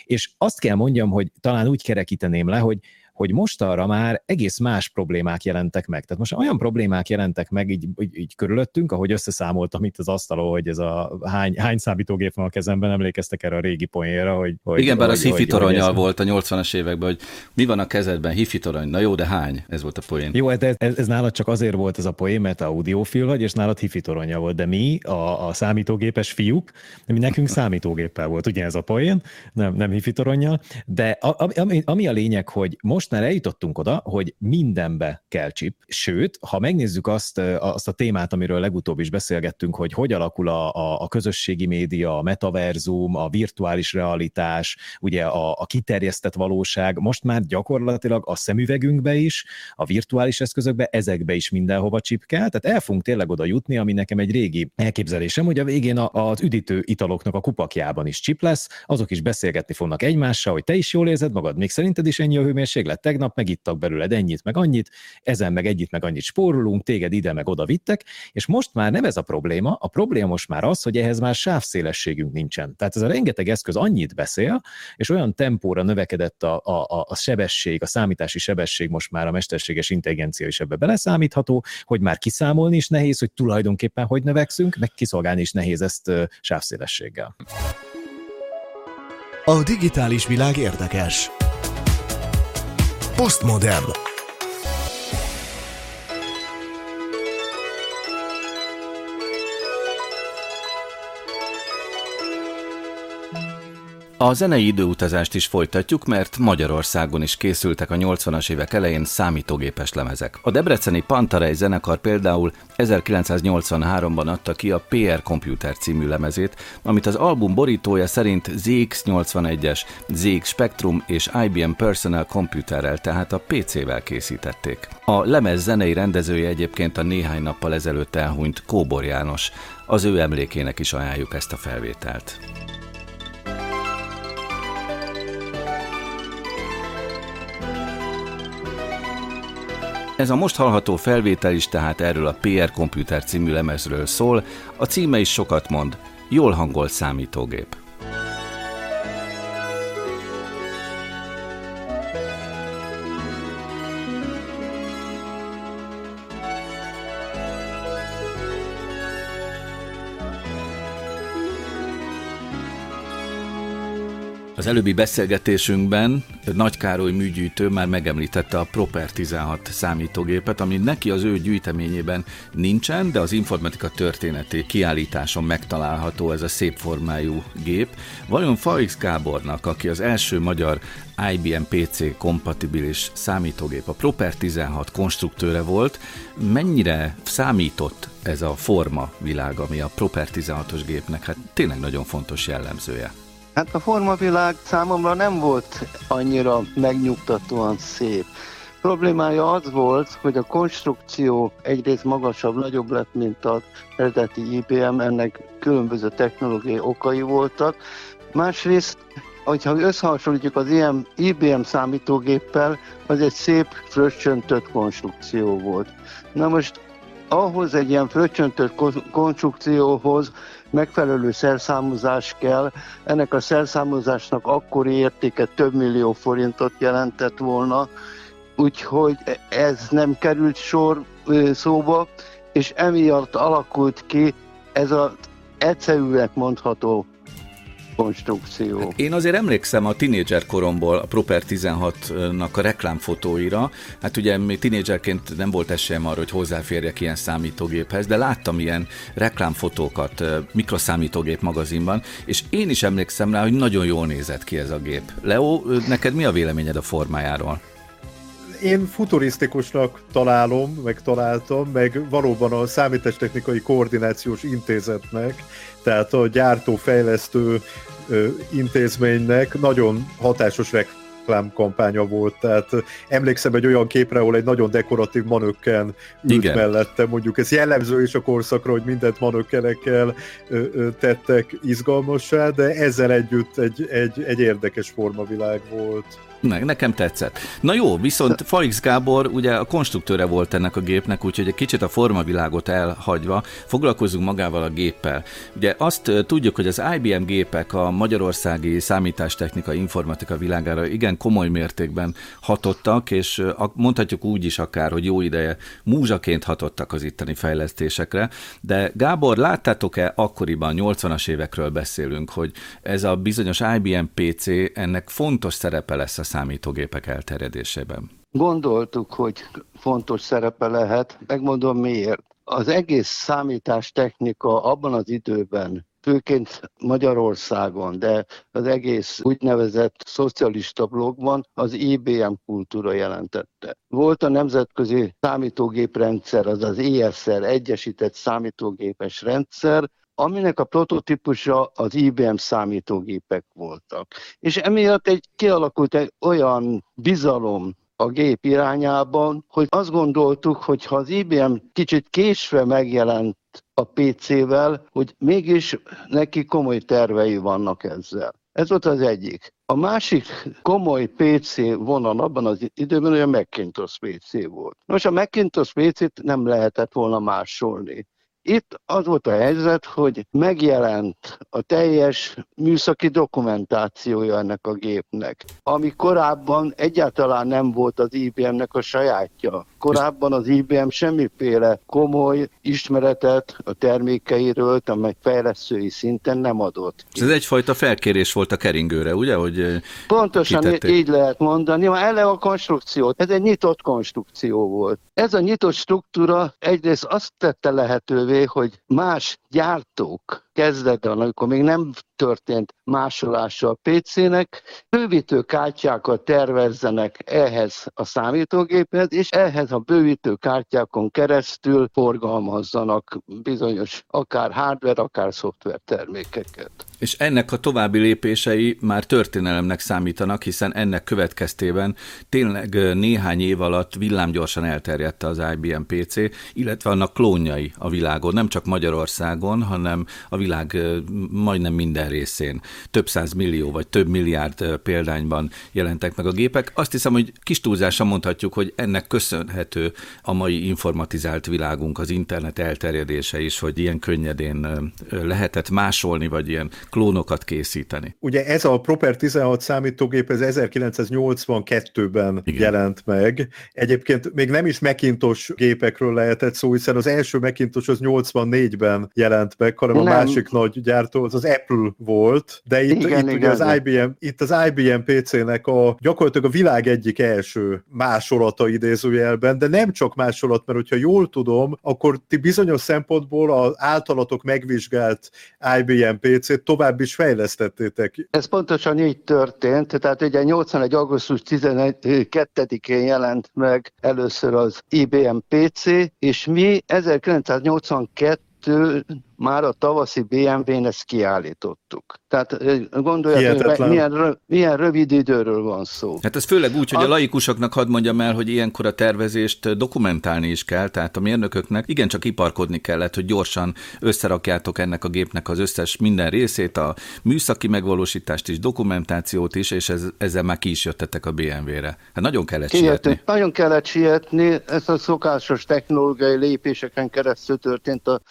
És azt kell mondjam, hogy talán úgy kerekíteném le, hogy hogy mostanra már egész más problémák jelentek meg. Tehát most olyan problémák jelentek meg így, így, így körülöttünk, ahogy összeszámoltam itt az asztalon, hogy ez a hány, hány számítógép van a kezemben, emlékeztek erre a régi poénra, hogy... hogy Igen, bár hogy, az hifi toronyal volt a 80-as években, hogy mi van a kezedben, hifi torony, na jó, de hány? Ez volt a poén. Jó, hát ez, ez, nálad csak azért volt ez a poén, mert audiofil vagy, és nálad hifi toronyja volt, de mi, a, a számítógépes fiúk, mi nekünk számítógéppel volt, ugye ez a poén, nem, nem hifi toronnyal, de a, ami, ami a lényeg, hogy most már eljutottunk oda, hogy mindenbe kell chip, sőt, ha megnézzük azt, azt a témát, amiről legutóbb is beszélgettünk, hogy hogy alakul a, a, a közösségi média, a metaverzum, a virtuális realitás, ugye a, a kiterjesztett valóság, most már gyakorlatilag a szemüvegünkbe is, a virtuális eszközökbe, ezekbe is mindenhova chip kell, tehát el fogunk tényleg oda jutni, ami nekem egy régi elképzelésem, hogy a végén az üdítő italoknak a kupakjában is chip lesz, azok is beszélgetni fognak egymással, hogy te is jól érzed magad, még szerinted is ennyi a hőmérséklet? Lett tegnap, megittak belőled ennyit, meg annyit, ezen meg egyit, meg annyit spórolunk, téged ide, meg oda vittek, és most már nem ez a probléma, a probléma most már az, hogy ehhez már sávszélességünk nincsen. Tehát ez a rengeteg eszköz annyit beszél, és olyan tempóra növekedett a, a, a sebesség, a számítási sebesség most már a mesterséges intelligencia is ebbe beleszámítható, hogy már kiszámolni is nehéz, hogy tulajdonképpen hogy növekszünk, meg kiszolgálni is nehéz ezt sávszélességgel. A digitális világ érdekes. Postmodern. A zenei időutazást is folytatjuk, mert Magyarországon is készültek a 80-as évek elején számítógépes lemezek. A debreceni Pantarej zenekar például 1983-ban adta ki a PR Computer című lemezét, amit az album borítója szerint ZX81-es, ZX Spectrum és IBM Personal Computerrel, tehát a PC-vel készítették. A lemez zenei rendezője egyébként a néhány nappal ezelőtt elhunyt Kóbor János. Az ő emlékének is ajánljuk ezt a felvételt. Ez a most hallható felvétel is tehát erről a PR Computer című lemezről szól, a címe is sokat mond, jól hangolt számítógép. Előbbi beszélgetésünkben Nagy Károly műgyűjtő már megemlítette a Proper 16 számítógépet, ami neki az ő gyűjteményében nincsen, de az informatika történeti kiállításon megtalálható ez a szép formájú gép. Vajon Faix Gábornak, aki az első magyar IBM PC kompatibilis számítógép, a Proper 16 konstruktőre volt, mennyire számított ez a forma világ, ami a Proper 16-os gépnek hát tényleg nagyon fontos jellemzője? Hát a formavilág számomra nem volt annyira megnyugtatóan szép. Problémája az volt, hogy a konstrukció egyrészt magasabb, nagyobb lett, mint az eredeti IBM, ennek különböző technológiai okai voltak. Másrészt, hogyha összehasonlítjuk az ilyen IBM számítógéppel, az egy szép fröccsöntött konstrukció volt. Na most ahhoz egy ilyen fröccsöntött konstrukcióhoz megfelelő szerszámozás kell. Ennek a szerszámozásnak akkori értéke több millió forintot jelentett volna, úgyhogy ez nem került sor szóba, és emiatt alakult ki ez az egyszerűnek mondható konstrukció. Hát én azért emlékszem a tinédzser koromból a Proper 16-nak a reklámfotóira. Hát ugye még tinédzserként nem volt esélyem arra, hogy hozzáférjek ilyen számítógéphez, de láttam ilyen reklámfotókat mikroszámítógép magazinban, és én is emlékszem rá, hogy nagyon jól nézett ki ez a gép. Leo, neked mi a véleményed a formájáról? Én futurisztikusnak találom, meg találtam, meg valóban a számítástechnikai koordinációs intézetnek, tehát a gyártó-fejlesztő intézménynek nagyon hatásos reklámkampánya volt, tehát emlékszem egy olyan képre, ahol egy nagyon dekoratív manökken ült Igen. mellette, mondjuk ez jellemző is a korszakra, hogy mindent manökkenekkel tettek izgalmassá, de ezzel együtt egy, egy, egy érdekes formavilág volt. Meg, nekem tetszett. Na jó, viszont Faix Gábor ugye a konstruktőre volt ennek a gépnek, úgyhogy egy kicsit a formavilágot elhagyva foglalkozunk magával a géppel. Ugye azt tudjuk, hogy az IBM gépek a magyarországi számítástechnika, informatika világára igen komoly mértékben hatottak, és mondhatjuk úgy is akár, hogy jó ideje múzsaként hatottak az itteni fejlesztésekre, de Gábor, láttátok-e akkoriban, 80-as évekről beszélünk, hogy ez a bizonyos IBM PC ennek fontos szerepe lesz a számítógépek elterjedésében? Gondoltuk, hogy fontos szerepe lehet, megmondom miért. Az egész számítástechnika abban az időben főként Magyarországon, de az egész úgynevezett szocialista blogban az IBM kultúra jelentette. Volt a nemzetközi számítógéprendszer, az az ESR, Egyesített Számítógépes Rendszer, aminek a prototípusa az IBM számítógépek voltak. És emiatt egy kialakult egy olyan bizalom a gép irányában, hogy azt gondoltuk, hogy ha az IBM kicsit késve megjelent a PC-vel, hogy mégis neki komoly tervei vannak ezzel. Ez volt az egyik. A másik komoly PC vonal abban az időben, hogy a Macintosh PC volt. Nos, a Macintosh PC-t nem lehetett volna másolni. Itt az volt a helyzet, hogy megjelent a teljes műszaki dokumentációja ennek a gépnek, ami korábban egyáltalán nem volt az IBM-nek a sajátja. Korábban az IBM semmiféle komoly ismeretet a termékeiről, amely fejlesztői szinten nem adott. Ez egyfajta felkérés volt a keringőre, ugye? Hogy Pontosan kitették. így lehet mondani. Már ele a konstrukció, ez egy nyitott konstrukció volt. Ez a nyitott struktúra egyrészt azt tette lehetővé, hogy más gyártók kezdetben, amikor még nem történt másolása a PC-nek, bővítő kártyákat tervezzenek ehhez a számítógéphez, és ehhez a bővítő kártyákon keresztül forgalmazzanak bizonyos akár hardware, akár szoftver termékeket. És ennek a további lépései már történelemnek számítanak, hiszen ennek következtében tényleg néhány év alatt villámgyorsan elterjedte az IBM PC, illetve annak klónjai a világon, nem csak Magyarországon, hanem a világ majdnem minden részén. Több száz millió vagy több milliárd példányban jelentek meg a gépek. Azt hiszem, hogy kis túlzása mondhatjuk, hogy ennek köszönhető a mai informatizált világunk, az internet elterjedése is, hogy ilyen könnyedén lehetett másolni, vagy ilyen klónokat készíteni. Ugye ez a Proper 16 számítógép, ez 1982-ben Igen. jelent meg. Egyébként még nem is Macintosh gépekről lehetett szó, hiszen az első Macintosh az 84-ben jelent meg, hanem nem. a másik nagy gyártó az az Apple volt, de itt, igen, itt igen, ugye az IBM, itt az IBM PC-nek a gyakorlatilag a világ egyik első másolata idézőjelben, de nem csak másolat, mert hogyha jól tudom, akkor ti bizonyos szempontból az általatok megvizsgált IBM PC-t tovább is fejlesztettétek. Ez pontosan így történt, tehát ugye 81. augusztus 12-én jelent meg először az IBM PC, és mi 1982 már a tavaszi BMW-n ezt kiállítottuk. Tehát gondoljatok, milyen, milyen rövid időről van szó. Hát ez főleg úgy, hogy a, a laikusoknak hadd mondjam el, hogy ilyenkor a tervezést dokumentálni is kell, tehát a mérnököknek igencsak iparkodni kellett, hogy gyorsan összerakjátok ennek a gépnek az összes minden részét, a műszaki megvalósítást is, dokumentációt is, és ez, ezzel már ki is jöttetek a BMW-re. Hát nagyon kellett Kijöttünk, sietni. Nagyon kellett sietni, ez a szokásos technológiai lépéseken keresztül történt a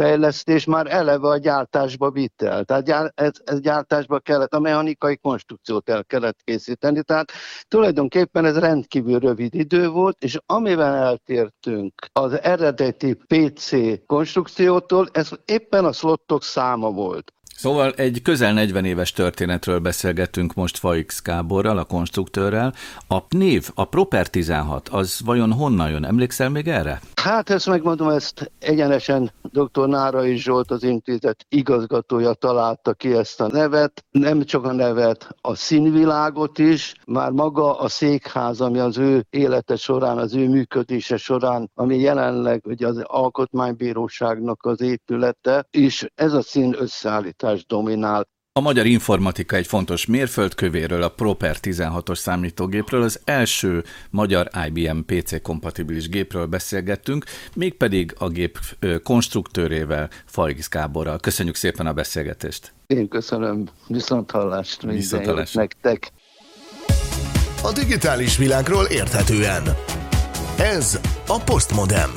fejlesztés már eleve a gyártásba vitt el. Tehát gyár, ez, ez gyártásba kellett, a mechanikai konstrukciót el kellett készíteni. Tehát tulajdonképpen ez rendkívül rövid idő volt, és amivel eltértünk az eredeti PC konstrukciótól, ez éppen a slottok száma volt. Szóval egy közel 40 éves történetről beszélgetünk most Faix Káborral, a konstruktőrrel. A név, a Proper 16, az vajon honnan jön? Emlékszel még erre? Hát ezt megmondom, ezt egyenesen dr. Nárai Zsolt, az intézet igazgatója találta ki ezt a nevet. Nem csak a nevet, a színvilágot is, már maga a székház, ami az ő élete során, az ő működése során, ami jelenleg ugye az alkotmánybíróságnak az épülete, és ez a szín összeállítás dominál. A magyar informatika egy fontos mérföldkövéről, a Proper 16-os számítógépről, az első magyar IBM PC kompatibilis gépről beszélgettünk, mégpedig a gép konstruktőrével, Fajgis Gáborral. Köszönjük szépen a beszélgetést! Én köszönöm, viszonthallást, viszontallást. nektek! A digitális világról érthetően. Ez a Postmodem.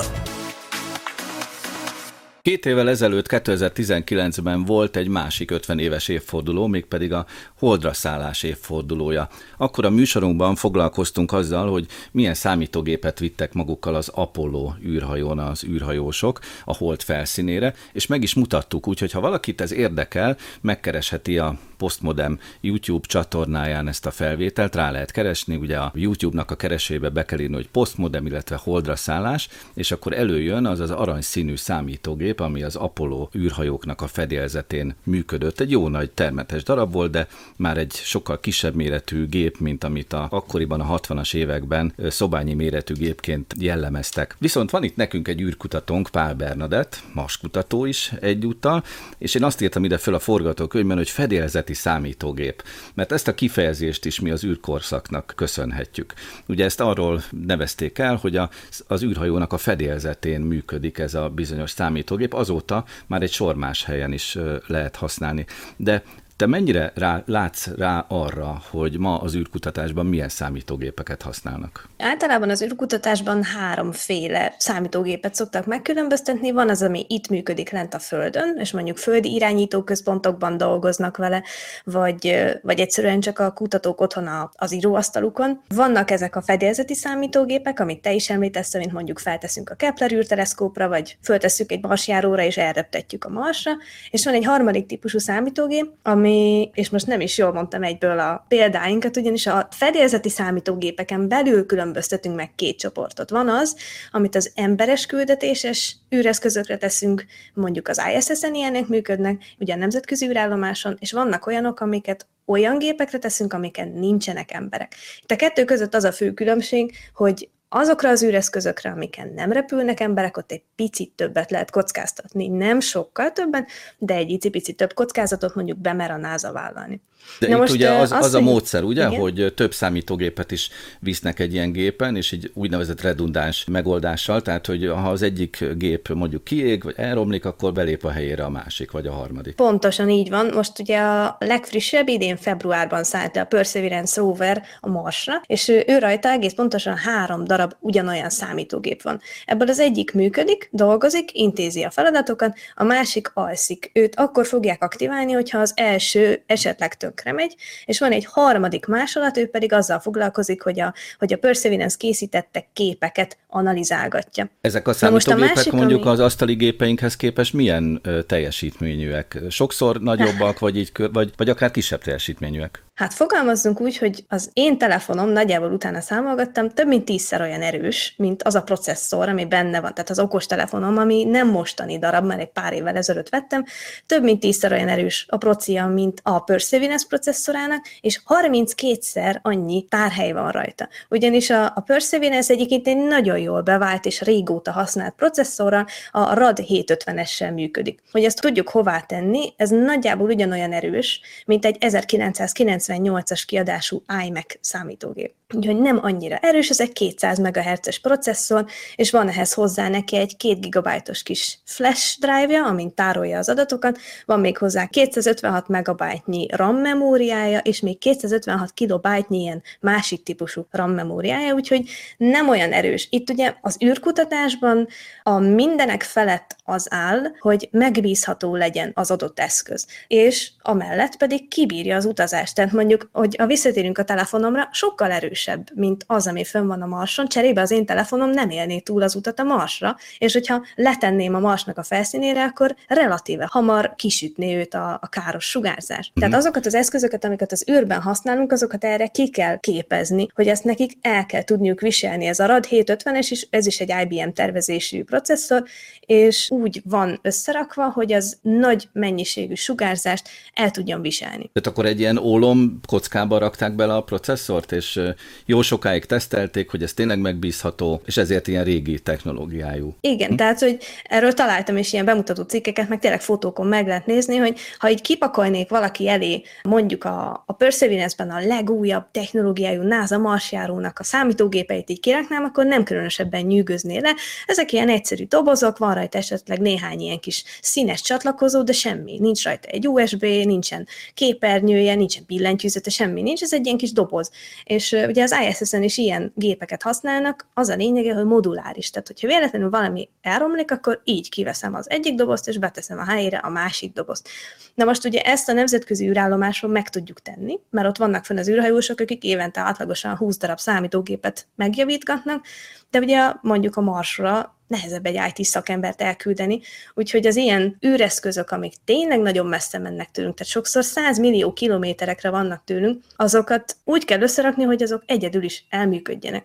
Két évvel ezelőtt, 2019-ben volt egy másik 50 éves évforduló, mégpedig a Holdra szállás évfordulója. Akkor a műsorunkban foglalkoztunk azzal, hogy milyen számítógépet vittek magukkal az Apollo űrhajón az űrhajósok a Hold felszínére, és meg is mutattuk, úgyhogy ha valakit ez érdekel, megkeresheti a Postmodem YouTube csatornáján ezt a felvételt, rá lehet keresni, ugye a YouTube-nak a keresébe be kell írni, hogy Postmodem, illetve Holdra szállás, és akkor előjön az az aranyszínű számítógép, ami az Apollo űrhajóknak a fedélzetén működött. Egy jó nagy termetes darab volt, de már egy sokkal kisebb méretű gép, mint amit a, akkoriban a 60-as években szobányi méretű gépként jellemeztek. Viszont van itt nekünk egy űrkutatónk, Pál Bernadett, maskutató is egyúttal, és én azt írtam ide föl a forgatókönyvben, hogy fedélzeti számítógép, mert ezt a kifejezést is mi az űrkorszaknak köszönhetjük. Ugye ezt arról nevezték el, hogy a, az űrhajónak a fedélzetén működik ez a bizonyos számítógép, azóta már egy sor más helyen is lehet használni. De Te mennyire rá, látsz rá arra, hogy ma az űrkutatásban milyen számítógépeket használnak? Általában az űrkutatásban háromféle számítógépet szoktak megkülönböztetni. Van az, ami itt működik lent a Földön, és mondjuk földi irányítóközpontokban dolgoznak vele, vagy, vagy egyszerűen csak a kutatók otthon az íróasztalukon. Vannak ezek a fedélzeti számítógépek, amit te is említesz, mint mondjuk felteszünk a Kepler űrteleszkópra, vagy föltesszük egy marsjáróra, és elreptetjük a marsra, és van egy harmadik típusú számítógép, ami, és most nem is jól mondtam egyből a példáinkat, ugyanis a fedélzeti számítógépeken belül különböztetünk meg két csoportot. Van az, amit az emberes küldetéses űreszközökre teszünk, mondjuk az ISS-en ilyenek működnek, ugye a nemzetközi űrállomáson, és vannak olyanok, amiket olyan gépekre teszünk, amiken nincsenek emberek. Itt a kettő között az a fő különbség, hogy azokra az űreszközökre, amiken nem repülnek emberek, ott egy picit többet lehet kockáztatni. Nem sokkal többen, de egy picit több kockázatot mondjuk bemer a NASA vállalni. De Na itt most ugye az, az, az a módszer, ugye, igen? hogy több számítógépet is visznek egy ilyen gépen, és egy úgynevezett redundáns megoldással, tehát hogy ha az egyik gép mondjuk kiég, vagy elromlik, akkor belép a helyére a másik, vagy a harmadik. Pontosan így van. Most ugye a legfrissebb idén februárban szállt a Perseverance rover a Marsra, és ő, ő rajta egész pontosan három darab ugyanolyan számítógép van. Ebből az egyik működik, dolgozik, intézi a feladatokat, a másik alszik. Őt akkor fogják aktiválni, hogyha az első esetleg tök tönkre megy, és van egy harmadik másolat, ő pedig azzal foglalkozik, hogy a, hogy a Perseverance készítette képeket analizálgatja. Ezek a számítógépek a másik, mondjuk ami... az asztali gépeinkhez képest milyen teljesítményűek? Sokszor nagyobbak, vagy, így, vagy, vagy akár kisebb teljesítményűek? Hát fogalmazzunk úgy, hogy az én telefonom, nagyjából utána számolgattam, több mint tízszer olyan erős, mint az a processzor, ami benne van. Tehát az okos telefonom, ami nem mostani darab, mert egy pár évvel ezelőtt vettem, több mint tízszer olyan erős a procia, mint a Perseverance processzorának, és 32-szer annyi tárhely van rajta. Ugyanis a, a Perseverance egyébként egy nagyon jól bevált és régóta használt processzorral, a RAD 750-essel működik. Hogy ezt tudjuk hová tenni, ez nagyjából ugyanolyan erős, mint egy 1990 98-as kiadású iMac számítógép. Úgyhogy nem annyira erős, ez egy 200 MHz-es processzor, és van ehhez hozzá neki egy 2 GB-os kis flash drive-ja, amin tárolja az adatokat, van még hozzá 256 MB-nyi RAM memóriája, és még 256 KB-nyi ilyen másik típusú RAM memóriája, úgyhogy nem olyan erős. Itt ugye az űrkutatásban a mindenek felett az áll, hogy megbízható legyen az adott eszköz, és amellett pedig kibírja az utazást. Tehát mondjuk, hogy a visszatérünk a telefonomra, sokkal erősebb, mint az, ami fönn van a Marson, cserébe az én telefonom nem élné túl az utat a Marsra, és hogyha letenném a Marsnak a felszínére, akkor relatíve hamar kisütné őt a, a káros sugárzás. Mm. Tehát azokat az eszközöket, amiket az űrben használunk, azokat erre ki kell képezni, hogy ezt nekik el kell tudniuk viselni. Ez a RAD 750-es is, ez is egy IBM tervezésű processzor, és úgy van összerakva, hogy az nagy mennyiségű sugárzást el tudjon viselni. Tehát akkor egy ilyen ólom kockába rakták bele a processzort, és jó sokáig tesztelték, hogy ez tényleg megbízható, és ezért ilyen régi technológiájú. Igen, hm? tehát, hogy erről találtam is ilyen bemutató cikkeket, meg tényleg fotókon meg lehet nézni, hogy ha így kipakolnék valaki elé mondjuk a, a Perseverance-ben a legújabb technológiájú NASA marsjárónak a számítógépeit így kiraknám, akkor nem különösebben nyűgözné le. Ezek ilyen egyszerű dobozok, van rajta esetleg néhány ilyen kis színes csatlakozó, de semmi. Nincs rajta egy USB, nincsen képernyője, nincsen billentyűzete, semmi nincs, ez egy ilyen kis doboz. És ugye az ISS-en is ilyen gépeket használnak, az a lényege, hogy moduláris. Tehát, hogyha véletlenül valami elromlik, akkor így kiveszem az egyik dobozt, és beteszem a helyére a másik dobozt. Na most ugye ezt a nemzetközi űrállomáson meg tudjuk tenni, mert ott vannak fenn az űrhajósok, akik évente átlagosan 20 darab számítógépet megjavítgatnak, de ugye mondjuk a Marsra nehezebb egy IT szakembert elküldeni, úgyhogy az ilyen űreszközök, amik tényleg nagyon messze mennek tőlünk, tehát sokszor 100 millió kilométerekre vannak tőlünk, azokat úgy kell összerakni, hogy azok egyedül is elműködjenek.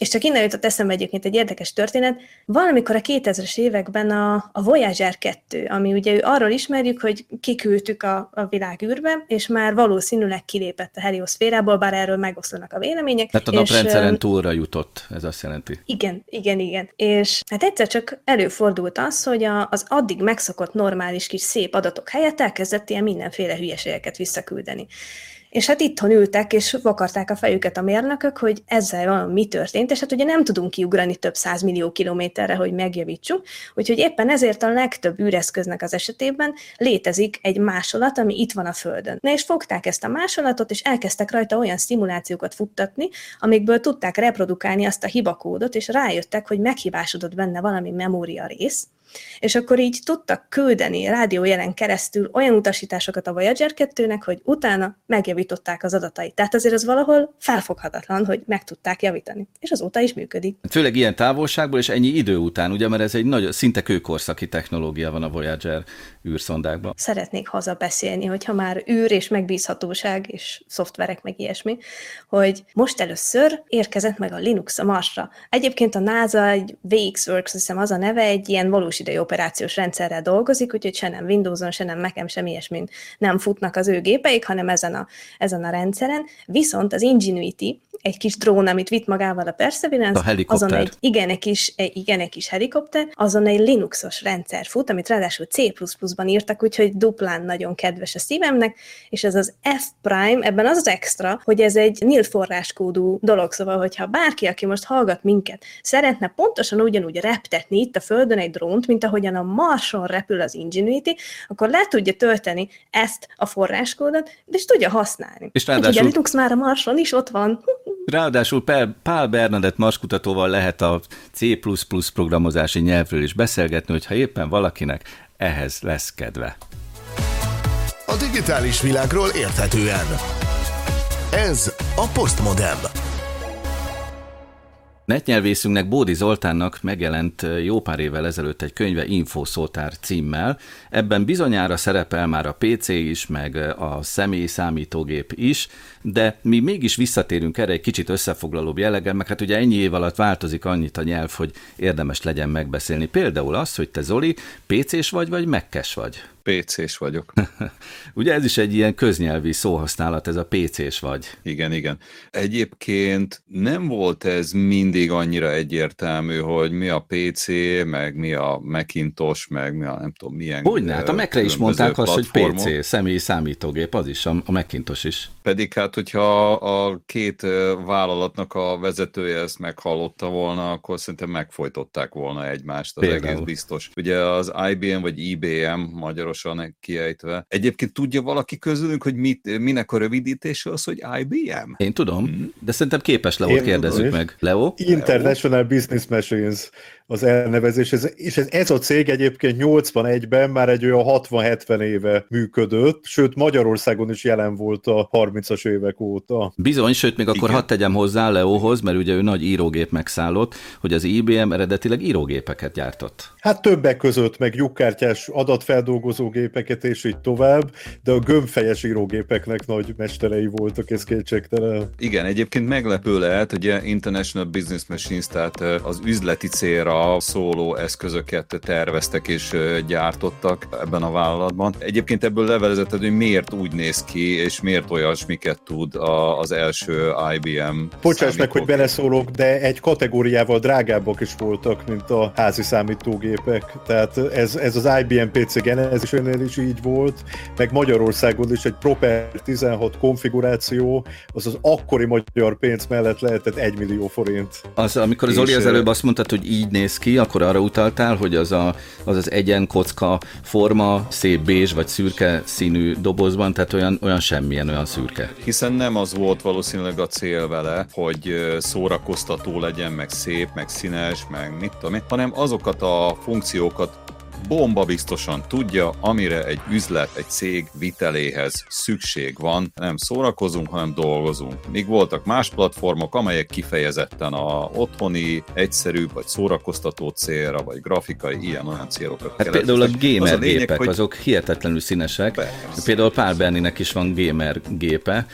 És csak innen jutott eszembe egyébként egy érdekes történet. Valamikor a 2000-es években a, a Voyager 2, ami ugye ő arról ismerjük, hogy kiküldtük a, a világ űrbe, és már valószínűleg kilépett a helioszférából, bár erről megoszlanak a vélemények. Tehát a naprendszeren túlra jutott, ez azt jelenti. Igen, igen, igen. És hát egyszer csak előfordult az, hogy a, az addig megszokott normális kis szép adatok helyett elkezdett ilyen mindenféle hülyeségeket visszaküldeni És hát itthon ültek, és vakarták a fejüket a mérnökök, hogy ezzel van, mi történt, és hát ugye nem tudunk kiugrani több millió kilométerre, hogy megjavítsuk, úgyhogy éppen ezért a legtöbb űreszköznek az esetében létezik egy másolat, ami itt van a Földön. Na és fogták ezt a másolatot, és elkezdtek rajta olyan szimulációkat futtatni, amikből tudták reprodukálni azt a hibakódot, és rájöttek, hogy meghibásodott benne valami memória rész, és akkor így tudtak küldeni rádiójelen keresztül olyan utasításokat a Voyager 2-nek, hogy utána megjavították az adatait. Tehát azért az valahol felfoghatatlan, hogy meg tudták javítani. És azóta is működik. Főleg ilyen távolságból és ennyi idő után, ugye, mert ez egy nagy, szinte kőkorszaki technológia van a Voyager űrszondákban. Szeretnék haza beszélni, hogyha már űr és megbízhatóság és szoftverek meg ilyesmi, hogy most először érkezett meg a Linux a Marsra. Egyébként a NASA, egy VxWorks, hiszem az a neve, egy ilyen valós idő operációs rendszerrel dolgozik, úgyhogy se nem Windowson, se nem Mac-en, sem ilyesmin nem futnak az ő gépeik, hanem ezen a, ezen a rendszeren. Viszont az Ingenuity, egy kis drón, amit vitt magával a Perseverance, a azon egy igen, egy kis, igen, egy kis helikopter, azon egy Linuxos rendszer fut, amit ráadásul C++-ban írtak, úgyhogy duplán nagyon kedves a szívemnek, és ez az F prime, ebben az az extra, hogy ez egy NIL forráskódú dolog, szóval, hogyha bárki, aki most hallgat minket, szeretne pontosan ugyanúgy reptetni itt a Földön egy drónt, mint ahogyan a Marson repül az Ingenuity, akkor le tudja tölteni ezt a forráskódot, és tudja használni. És ráadásul... Úgyhogy a Linux már a Marson is ott van. Ráadásul Pál Bernadett marskutatóval lehet a C++ programozási nyelvről is beszélgetni, hogyha éppen valakinek ehhez lesz kedve. A digitális világról érthetően. Ez a Postmodem. Netnyelvészünknek Bódi Zoltánnak megjelent jó pár évvel ezelőtt egy könyve Infoszótár címmel. Ebben bizonyára szerepel már a PC is, meg a személyi számítógép is, de mi mégis visszatérünk erre egy kicsit összefoglalóbb jelleggel, meg hát ugye ennyi év alatt változik annyit a nyelv, hogy érdemes legyen megbeszélni. Például az, hogy te Zoli, PC-s vagy, vagy mekkes vagy? PC-s vagyok. [laughs] Ugye ez is egy ilyen köznyelvi szóhasználat, ez a PC-s vagy. Igen, igen. Egyébként nem volt ez mindig annyira egyértelmű, hogy mi a PC, meg mi a Macintosh, meg mi a nem tudom milyen. Hogyne, hát a Mac-re is mondták azt, hogy PC, személyi számítógép, az is, a Macintosh is. Pedig hát, hogyha a két vállalatnak a vezetője ezt meghallotta volna, akkor szerintem megfojtották volna egymást, az Például. egész biztos. Ugye az IBM vagy IBM magyaros pontosan kiejtve. Egyébként tudja valaki közülünk, hogy mit, minek a rövidítése az, hogy IBM? Én tudom, hmm. de szerintem képes Leót kérdezzük meg. Leo? International Leo? Business Machines az elnevezés, ez, és ez, ez a cég egyébként 81-ben már egy olyan 60-70 éve működött, sőt Magyarországon is jelen volt a 30-as évek óta. Bizony, sőt még akkor hadd tegyem hozzá Leóhoz, mert ugye ő nagy írógép megszállott, hogy az IBM eredetileg írógépeket gyártott. Hát többek között, meg lyukkártyás adatfeldolgozó gépeket és így tovább, de a gömbfejes írógépeknek nagy mesterei voltak, ez kétségtelen. Igen, egyébként meglepő lehet, hogy International Business Machines, tehát az üzleti célra szóló eszközöket terveztek és gyártottak ebben a vállalatban. Egyébként ebből levelezett, hogy miért úgy néz ki, és miért olyasmiket tud az első IBM. Bocsáss meg, hogy beleszólok, de egy kategóriával drágábbak is voltak, mint a házi számítógépek. Tehát ez, ez az IBM PC genezésénél is így volt, meg Magyarországon is egy Proper 16 konfiguráció, az az akkori magyar pénz mellett lehetett 1 millió forint. Az, amikor az Zoli az előbb azt mondta, hogy így néz néz ki, akkor arra utaltál, hogy az a, az, az egyen kocka forma, szép bézs vagy szürke színű dobozban, tehát olyan, olyan semmilyen, olyan szürke. Hiszen nem az volt valószínűleg a cél vele, hogy szórakoztató legyen, meg szép, meg színes, meg mit tudom én, hanem azokat a funkciókat bomba biztosan tudja, amire egy üzlet, egy cég viteléhez szükség van. Nem szórakozunk, hanem dolgozunk. Míg voltak más platformok, amelyek kifejezetten a otthoni, egyszerű vagy szórakoztató célra, vagy grafikai, ilyen-olyan célokat hát Például a gamer az a lényeg, gépek, hogy... azok hihetetlenül színesek. Persze. Például Pál Berninek is van gamer gépe,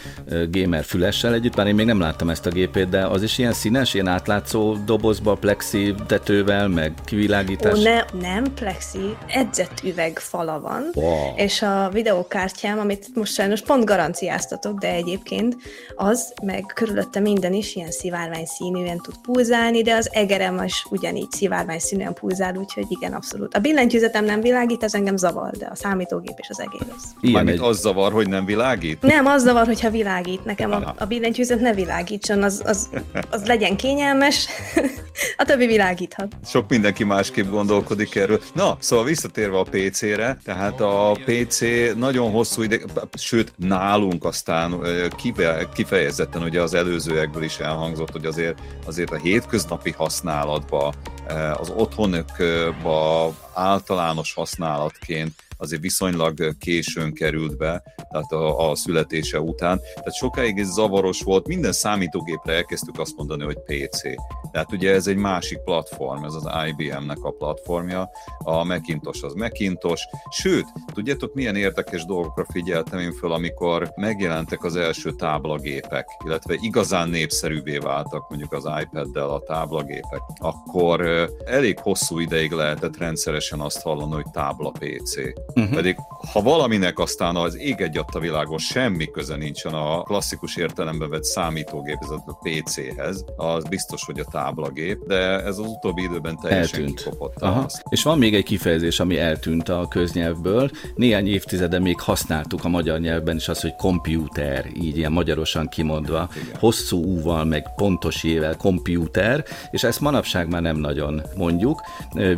gamer fülessel együtt, bár én még nem láttam ezt a gépét, de az is ilyen színes, ilyen átlátszó dobozba, plexi tetővel, meg kivilágítás. Ó, ne, nem plexi Galaxy edzett üveg fala van, Wow. és a videókártyám, amit most sajnos pont garanciáztatok, de egyébként az, meg körülötte minden is ilyen szivárvány színűen tud pulzálni, de az egerem is ugyanígy szivárvány színűen pulzál, úgyhogy igen, abszolút. A billentyűzetem nem világít, ez engem zavar, de a számítógép és az egér az. Ilyen Mármint egy, az zavar, hogy nem világít? Nem, az zavar, hogyha világít. Nekem a, a billentyűzet ne világítson, az, az, az legyen kényelmes, [laughs] a többi világíthat. Sok mindenki másképp gondolkodik erről. Na, szóval visszatérve a PC-re, tehát a PC nagyon hosszú ide, sőt, nálunk aztán kifejezetten ugye az előzőekből is elhangzott, hogy azért, azért a hétköznapi használatba, az otthonokba általános használatként azért viszonylag későn került be, tehát a, a születése után. Tehát sokáig ez zavaros volt, minden számítógépre elkezdtük azt mondani, hogy PC. Tehát ugye ez egy másik platform, ez az IBM-nek a platformja, a Macintosh az Macintosh, sőt, tudjátok milyen érdekes dolgokra figyeltem én föl, amikor megjelentek az első táblagépek, illetve igazán népszerűvé váltak mondjuk az iPad-del a táblagépek, akkor elég hosszú ideig lehetett rendszeresen azt hallani, hogy tábla PC. Uh-huh. Pedig ha valaminek aztán az ég egy a világon semmi köze nincsen a klasszikus értelemben vett számítógép, ez a PC-hez, az biztos, hogy a táblagép, de ez az utóbbi időben teljesen Eltűnt. kikopott. Aha. Azt. És van még egy kifejezés, ami eltűnt a köznyelvből. Néhány évtizede még használtuk a magyar nyelvben is azt, hogy komputer, így ilyen magyarosan kimondva, hosszú úval, meg pontos jével, komputer, és ezt manapság már nem nagyon mondjuk.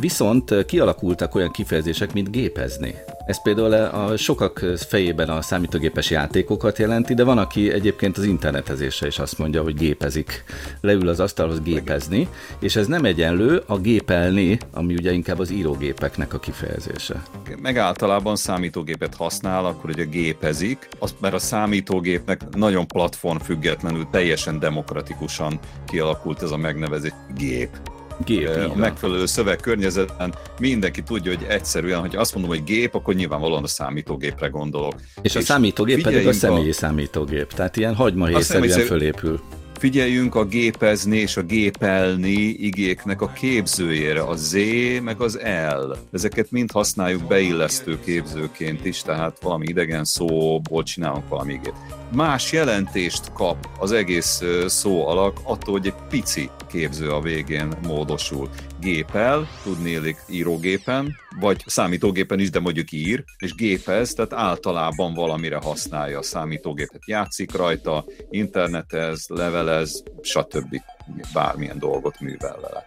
Viszont kialakultak olyan kifejezések, mint gépezni. Ez például a sokak fejében a számítógépes játékokat jelenti, de van, aki egyébként az internetezésre is azt mondja, hogy gépezik. Leül az asztalhoz gépezni, és ez nem egyenlő a gépelni, ami ugye inkább az írógépeknek a kifejezése. Meg általában számítógépet használ, akkor ugye gépezik, azt, mert a számítógépnek nagyon platform függetlenül, teljesen demokratikusan kialakult ez a megnevezés gép. Gép, a van. megfelelő szövegkörnyezetben mindenki tudja, hogy egyszerűen, hogy azt mondom, hogy gép, akkor nyilvánvalóan a számítógépre gondolok. És a számítógép pedig a személyi számítógép, tehát ilyen hagymahéjszerűen személyi- fölépül. Figyeljünk a gépezni és a gépelni igéknek a képzőjére, a Z meg az L. Ezeket mind használjuk beillesztő képzőként is, tehát valami idegen szóból csinálunk valami igét. Más jelentést kap az egész szó alak attól, hogy egy pici képző a végén módosul. Gépel, tudnélik írógépen, vagy számítógépen is, de mondjuk ír, és gépez, tehát általában valamire használja a számítógépet. Játszik rajta, internetez, levelez, stb. Bármilyen dolgot művel vele.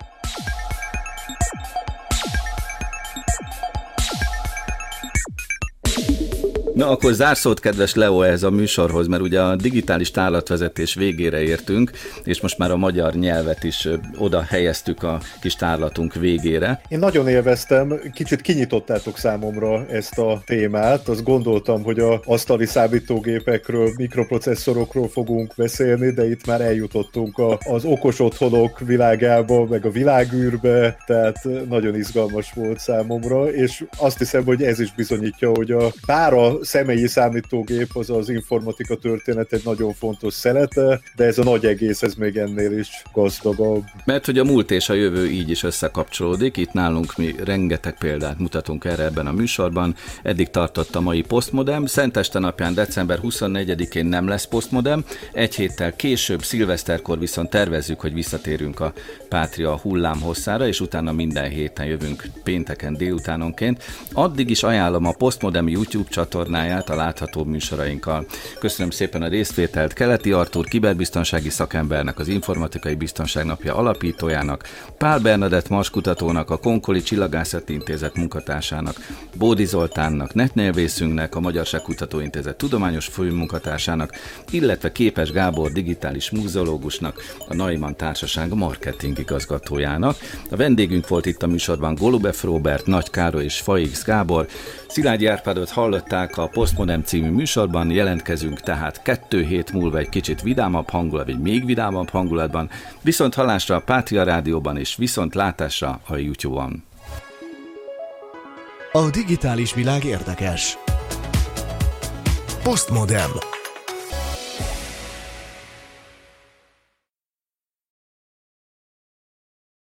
Na akkor zárszót, kedves Leo, ez a műsorhoz, mert ugye a digitális tárlatvezetés végére értünk, és most már a magyar nyelvet is oda helyeztük a kis tárlatunk végére. Én nagyon élveztem, kicsit kinyitottátok számomra ezt a témát. Azt gondoltam, hogy a asztali számítógépekről, mikroprocesszorokról fogunk beszélni, de itt már eljutottunk a, az okos otthonok világába, meg a világűrbe, tehát nagyon izgalmas volt számomra, és azt hiszem, hogy ez is bizonyítja, hogy a bár a személyi számítógép az az informatika történet egy nagyon fontos szelete, de ez a nagy egész, ez még ennél is gazdagabb. Mert hogy a múlt és a jövő így is összekapcsolódik, itt nálunk mi rengeteg példát mutatunk erre ebben a műsorban. Eddig tartott a mai Postmodem, Szenteste napján december 24-én nem lesz Postmodem, egy héttel később, szilveszterkor viszont tervezzük, hogy visszatérünk a Pátria hullám hosszára, és utána minden héten jövünk pénteken délutánonként. Addig is ajánlom a Postmodem YouTube csatornáját a látható műsorainkkal. Köszönöm szépen a részvételt Keleti Artur kiberbiztonsági szakembernek, az Informatikai Biztonság Napja alapítójának, Pál Bernadett Mars kutatónak, a Konkoli Csillagászati Intézet munkatársának, Bódi Zoltánnak, netnyelvészünknek, a Magyarság Kutatóintézet tudományos főmunkatársának, illetve Képes Gábor digitális múzeológusnak, a Naiman Társaság marketing igazgatójának. A vendégünk volt itt a műsorban Golubev Robert, Nagy Károly és Faix Gábor. Szilágyi Árpádot hallották a Postmodem című műsorban, jelentkezünk tehát kettő hét múlva egy kicsit vidámabb hangulat, vagy még vidámabb hangulatban, viszont hallásra a Pátria Rádióban és viszont látásra a YouTube-on. A digitális világ érdekes. Postmodem.